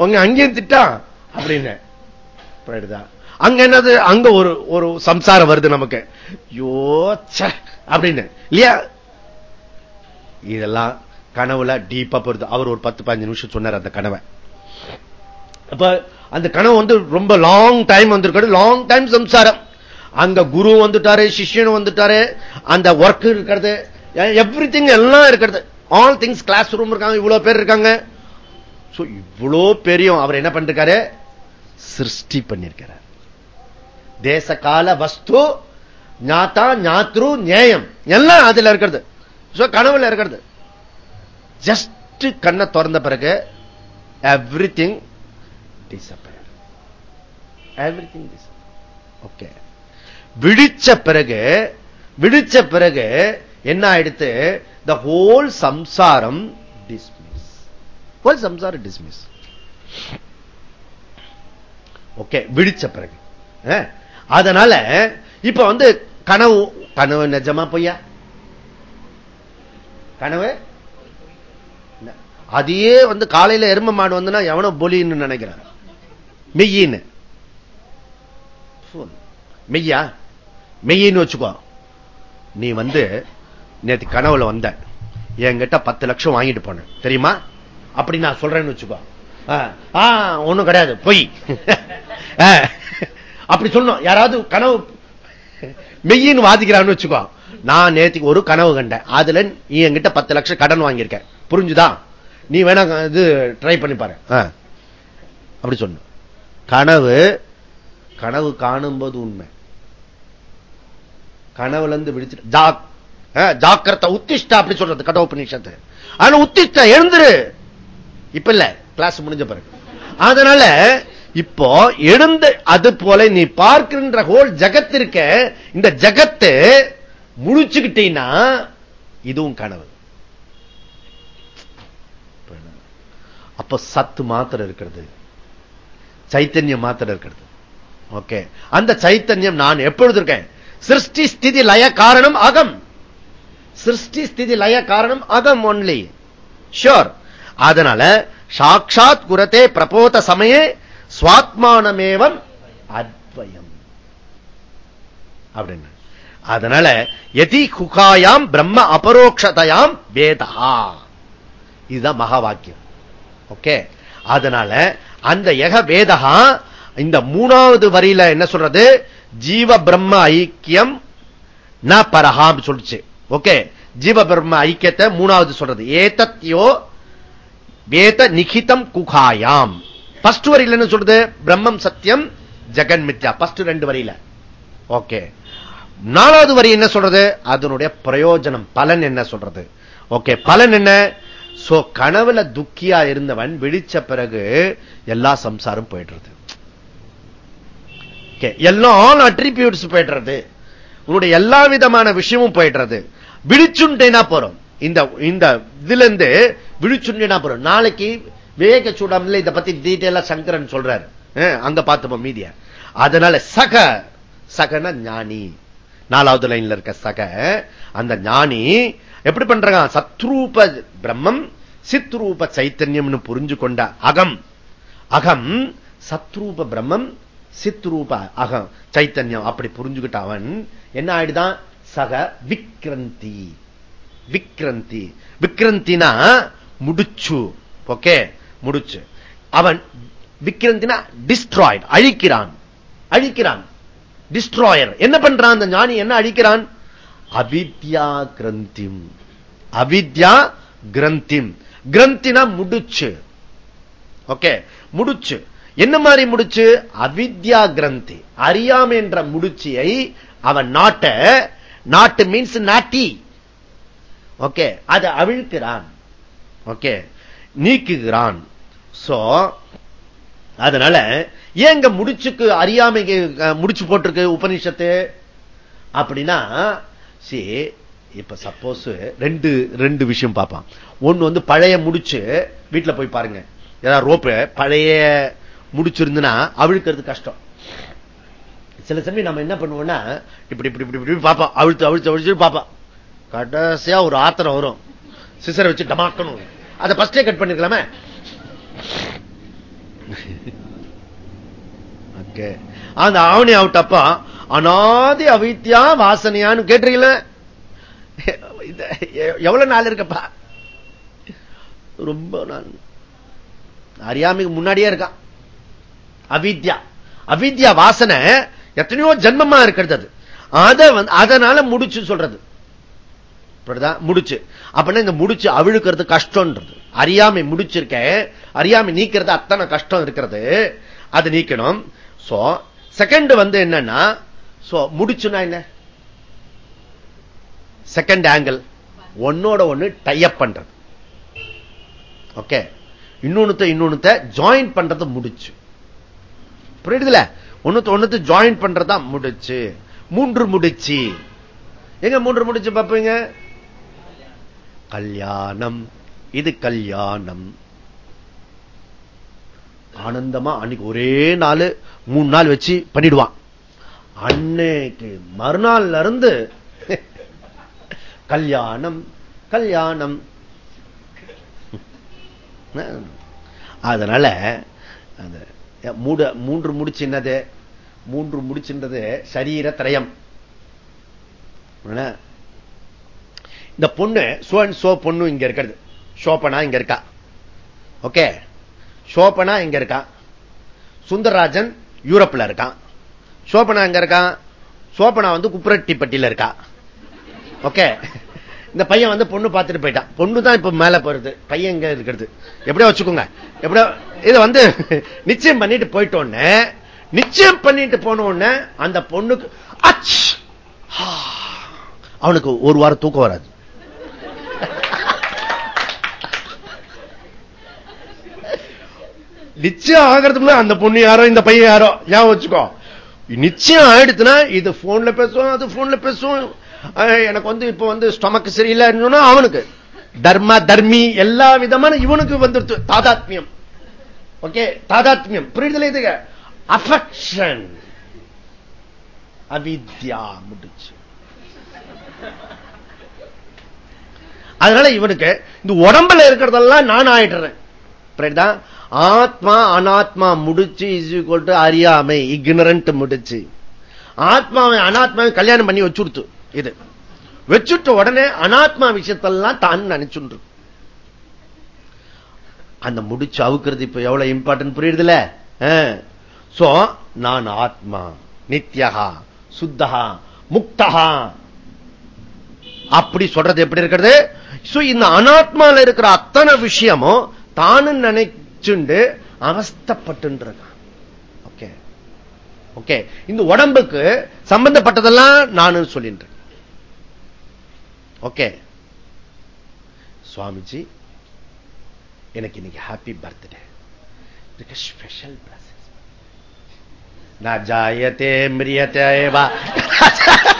S1: உங்க அங்கேயும் திட்டா அப்படின்னு. அங்க என்னது? அங்க ஒரு ஒரு சம்சாரம் வருது நமக்கு. யோச்ச அப்படின்னு. இல்லையா? இதெல்லாம் கனவுல டீப்பா போறது. அவர் ஒரு பத்து பதினஞ்சு நிமிஷம் சொன்னார் அந்த கனவை. அப்ப அந்த கனவு வந்து ரொம்ப லாங் டைம் வந்திருக்காரு. லாங் டைம் சம்சாரம். அங்க குரு வந்துட்டாரு சிஷியனும் வந்துட்டாரு. அந்த ஒர்க் இருக்கிறது. எவ்ரி திங் எல்லாம் இருக்கிறது. ஆல் திங்ஸ் கிளாஸ் ரூம் இருக்காங்க இவ்வளவு பேர் இருக்காங்க. இவ்வளோ பெரிய அவர் என்ன பண்ணிருக்காரு? சிருஷ்டி பண்ணிருக்கிறார். தேச கால வஸ்து ஞாத்தா ஞாத்ரு நியாயம் எல்லாம் அதுல இருக்கிறது. கனவுல இருக்கிறது. ஜஸ்ட் கண்ணை திறந்த பிறகு everything disappear everything okay விழிச்ச பிறகு விழிச்ச பிறகு என்ன ஆயிடுத்து? த ஹோல் சம்சாரம் ஹோல் சம்சாரம் டிஸ்மிஸ் ஓகே விழிச்ச பிறகு. அதனால இப்ப வந்து கனவு கனவு நிஜமா பொய்யா? கனவு? அதையே வந்து காலையில எரும மாடு வந்துன்னா எவனோ பொலின்னு நினைக்கிறான் மெய்யின்னு. மெய்யா? மெய்யின்னு வச்சுக்கோ. நீ வந்து நேற்று கனவுல வந்த. என்கிட்ட பத்து லட்சம் வாங்கிட்டு போன. தெரியுமா? அப்படி நான் சொல்றேன்னு வச்சுக்கோ. ஒண்ணும் கிடையாது. பொய். அப்படி சொல்லணும். யாராவது கனவு மெய்யின்னு வாதிக்கிறான்னு வச்சுக்கோ. நான் நேற்றுக்கு ஒரு கனவு கண்டேன். அதுல நீ என்கிட்ட பத்து லட்சம் கடன் வாங்கியிருக்க புரிஞ்சுதா? நீ வேணா இது ட்ரை பண்ணி பாரு. அப்படி சொன்ன கனவு கனவு காணும்போது உண்மை. கனவுல இருந்து விழிச்சு ஜாக்கிரத உத்திஷ்டா அப்படி சொல்றது. கடவு உபநிஷத்து ஆனா உத்திஷ்டா எழுந்துரு. இப்ப இல்ல கிளாஸ் முடிஞ்ச பிறகு. அதனால இப்போ எழுந்த அது போல நீ பார்க்கின்ற ஹோல் ஜகத் இருக்க இந்த ஜகத்து முழிச்சுக்கிட்டீங்கன்னா இதுவும் கனவு. அப்ப சத்து மாத்திரம் இருக்கிறது. சைத்தன்யம் மாத்திரம் இருக்கிறது. ஓகே. அந்த சைத்தன்யம் நான் எப்பொழுது இருக்கேன்? சிருஷ்டி ஸ்திதி லய காரணம் அகம். சிருஷ்டி ஸ்திதி லய காரணம் அகம் ஒன்லி ஷோர் அதனால சாட்சாத் குரத்தே பிரபோத சமயே சுவாத்மானமேவம் அத்வயம். அப்படின்னு. அதனால எதி குகாயாம் பிரம்ம அபரோக்ஷதையாம் வேதா. இதுதான் மகா வாக்கியம் ஓகே? அதனால அந்த எக வேதகா இந்த மூணாவது வரியில என்ன சொல்றது? ஜீவ பிரம்ம ஐக்கியம் ந பரஹாம் சொல்லிச்சு. ஓகே? ஜீவ பிரம்ம ஐக்கியத்தை மூணாவது சொல்றது. ஏதத்தியோ வேத நிகிதம் குகாயாம். பஸ்ட் வரியில என்ன சொல்றது? பிரம்மம் சத்தியம் ஜெகன் மித்யா. பஸ்ட் ரெண்டு வரியில. ஓகே. நாலாவது வரி என்ன சொல்றது? அதனுடைய பிரயோஜனம். பலன் என்ன சொல்றது? ஓகே பலன் என்ன? சோ கனவுல துக்கியா இருந்தவன் விழிச்ச பிறகு எல்லா சம்சாரம் போயிடுறது. எல்லாம் அட்ரிபியூட்ஸ் போயிடுறது. உன்னுடைய எல்லா விதமான விஷயமும் போயிடுறது. விழிச்சுட்டேனா போறோம். இந்த இந்த இதுல இருந்து விழிச்சுண்டேனா போறோம் நாளைக்கு விவேக சூடாமல இதை பத்தி டீட்டெயிலா சங்கரன் சொல்றாரு. அங்க பார்த்துப்போம் மீதிய. அதனால சக சகன ஞானி. நாலாவது லைன்ல இருக்க சக அந்த ஞானி எப்படி பண்றாங்க? சத்ரூப பிரம்மம் சித்ரூப சைத்தன்யம்னு புரிஞ்சு கொண்ட அகம். அகம் சத்ரூப பிரம்மம் சித்ரூப அகம் சைத்தன்யம். அப்படி புரிஞ்சுக்கிட்ட அவன் என்ன ஆயிடுதான்? சக விக்ரந்தி. விக்ரந்தி. விக்ரந்தினா முடிச்சு. ஓகே? முடிச்சு. அவன் விக்ரந்தினா டிஸ்ட்ராய்ட் அழிக்கிறான். அழிக்கிறான். டிஸ்ட்ராயர் என்ன பண்றான் அந்த ஞானி? என்ன அழிக்கிறான்? அவித்யா கிரந்திம். அவித்யா கிரந்திம். கிரந்தினா முடிச்சு. ஓகே? முடிச்சு. என்ன மாதிரி முடிச்சு? அவித்யா கிரந்தி. அறியாம என்ற முடிச்சியை அவன் நாட்ட நாட்டு மீன்ஸ் நாட்டி ஓகே அதை அவிழ்க்கிறான். ஓகே நீக்குகிறான். சோ அதனால ஏங்க முடிச்சுக்கு அறியாமை முடிச்சு போட்டிருக்கு உபனிஷத்து அப்படின்னா சி இப்ப சப்போஸ் ரெண்டு ரெண்டு விஷயம் பார்ப்பான். ஒண்ணு வந்து பழைய முடிச்சு வீட்டுல போய் பாருங்க. ஏதாவது ரோப்பு பழைய முடிச்சிருந்துன்னா அவிழ்க்கிறது கஷ்டம். சில சமயம் நம்ம என்ன பண்ணுவோம்னா இப்படி இப்படி இப்படி இப்படி பார்ப்போம் அழுத்து அழுத்து அழிச்சு பார்ப்பான். கடைசியா ஒரு ஆத்திரம் வரும். சிசரை வச்சு டமாக்கணும் அதை பஸ்டே கட் பண்ணிருக்கலாமே? அந்த ஆவணி அவுட்டப்ப அனாதி அவித்யா வாசனையான்னு கேட்டுறீங்கள எவ்வளவு நாள் இருக்கப்பா? ரொம்ப நாள். அறியாமைக்கு முன்னாடியே இருக்கான். அவித்யா. அவித்யா வாசனை எத்தனையோ ஜென்மமா இருக்கிறது அது. அத வந்து அதனால முடிச்சு சொல்றது. முடிச்சு. அப்படின்னா இந்த முடிச்சு அவிழுக்கிறது கஷ்டம்ன்றது. அறியாமை முடிச்சிருக்கேன். அறியாமை நீக்கிறது அத்தனை கஷ்டம் இருக்கிறது. அது நீக்கணும். சோ செகண்ட் வந்து என்னன்னா சோ முடிச்சுனா என்ன? செகண்ட் ஆங்கிள் ஒன்னோட ஒண்ணு டைப் பண்றது. ஓகே இன்னொன்னு இன்னொன்னு ஜாயின் பண்றது முடிச்சு. புரியுதுல? ஒன்னு ஒன்னு ஜாயின் பண்றதா முடிச்சு. மூன்று முடிச்சு. எங்க மூன்று முடிச்சு பார்ப்பீங்க? கல்யாணம். இது கல்யாணம். ஆனந்தமா அன்னைக்கு ஒரே நாள் மூணு நாள் வச்சு பண்ணிடுவான். அன்னைக்கு மறுநாள்ல இருந்து கல்யாணம் கல்யாணம். அதனால அந்த மூட மூன்று முடிச்சின்னது மூன்று முடிச்சின்றது சரீர திரயம் இந்த பொண்ணு சோ அண்ட் சோ பொண்ணு இங்க இருக்கிறது. ஷோபனா இங்க இருக்கா? ஓகே ஷோபனா இங்க இருக்கா? சுந்தரராஜன் யூரோப்ல இருக்கான் சோபனா எங்க இருக்கான் சோபனா வந்து குப்புரட்டிப்பட்டியில இருக்கா? ஓகே இந்த பையன் வந்து பொண்ணு பார்த்துட்டு போயிட்டான். பொண்ணு தான் இப்ப மேல போறது. பையன் எங்க இருக்கிறது. எப்படியோ வச்சுக்கோங்க. எப்படியோ இதை வந்து நிச்சயம் பண்ணிட்டு போயிட்டோன்னு நிச்சயம் பண்ணிட்டு போன அந்த பொண்ணுக்கு அவனுக்கு ஒரு வாரம் தூக்கம் வராது. நிச்சயம் ஆகிறதுக்குள்ள அந்த பொண்ணு யாரோ இந்த பையன் யாரோ ஏன் வச்சுக்கோ. நிச்சயம் ஆயிடுச்சுன்னா இது போன்ல பேசுவோம் அது போன்ல பேசுவோம் எனக்கு வந்து இப்ப வந்து ஸ்டொமக் சரியில்லை அவனுக்கு. தர்ம தர்மி எல்லா விதமான இவனுக்கு வந்துருச்சு. தாதாத்மியம். ஓகே தாதாத்மியம். புரியுதுல இதுக அஃபெக்ஷன் அவித்யா முடிச்சு. அதனால இவனுக்கு இந்த உடம்புல இருக்கிறதெல்லாம் நான் ஆயிடுறேன். ஆத்மா அனாத்மா முடிச்சு இஸ் ஈக்குவல் டு அறியாமை இக்னரண்ட் முடிச்சு. ஆத்மாவை அனாத்மாவை கல்யாணம் பண்ணி வச்சுடுத்து இது. வச்சுட்ட உடனே அனாத்மா விஷயத்தெல்லாம் தான் நினைச்சுட்டு அந்த முடிச்சு அவுக்கிறது இப்ப எவ்வளவு இம்பார்ட்டன்ட் புரியுதுல சோ நான் ஆத்மா நித்யகா சுத்தகா முக்தகா அப்படி சொல்றது எப்படி இருக்கிறது? இந்த அனாத்மால இருக்கிற அத்தனை விஷயமும் தானும் நினைச்சுண்டு அவஸ்தப்பட்டு ஓகே ஓகே இந்த உடம்புக்கு சம்பந்தப்பட்டதெல்லாம் நானும் சொல்லின்றேன். ஓகே சுவாமிஜி எனக்கு இன்னைக்கு ஹாப்பி பர்த்டே ஸ்பெஷல் ஜாயத்தே மிரியத்தேவா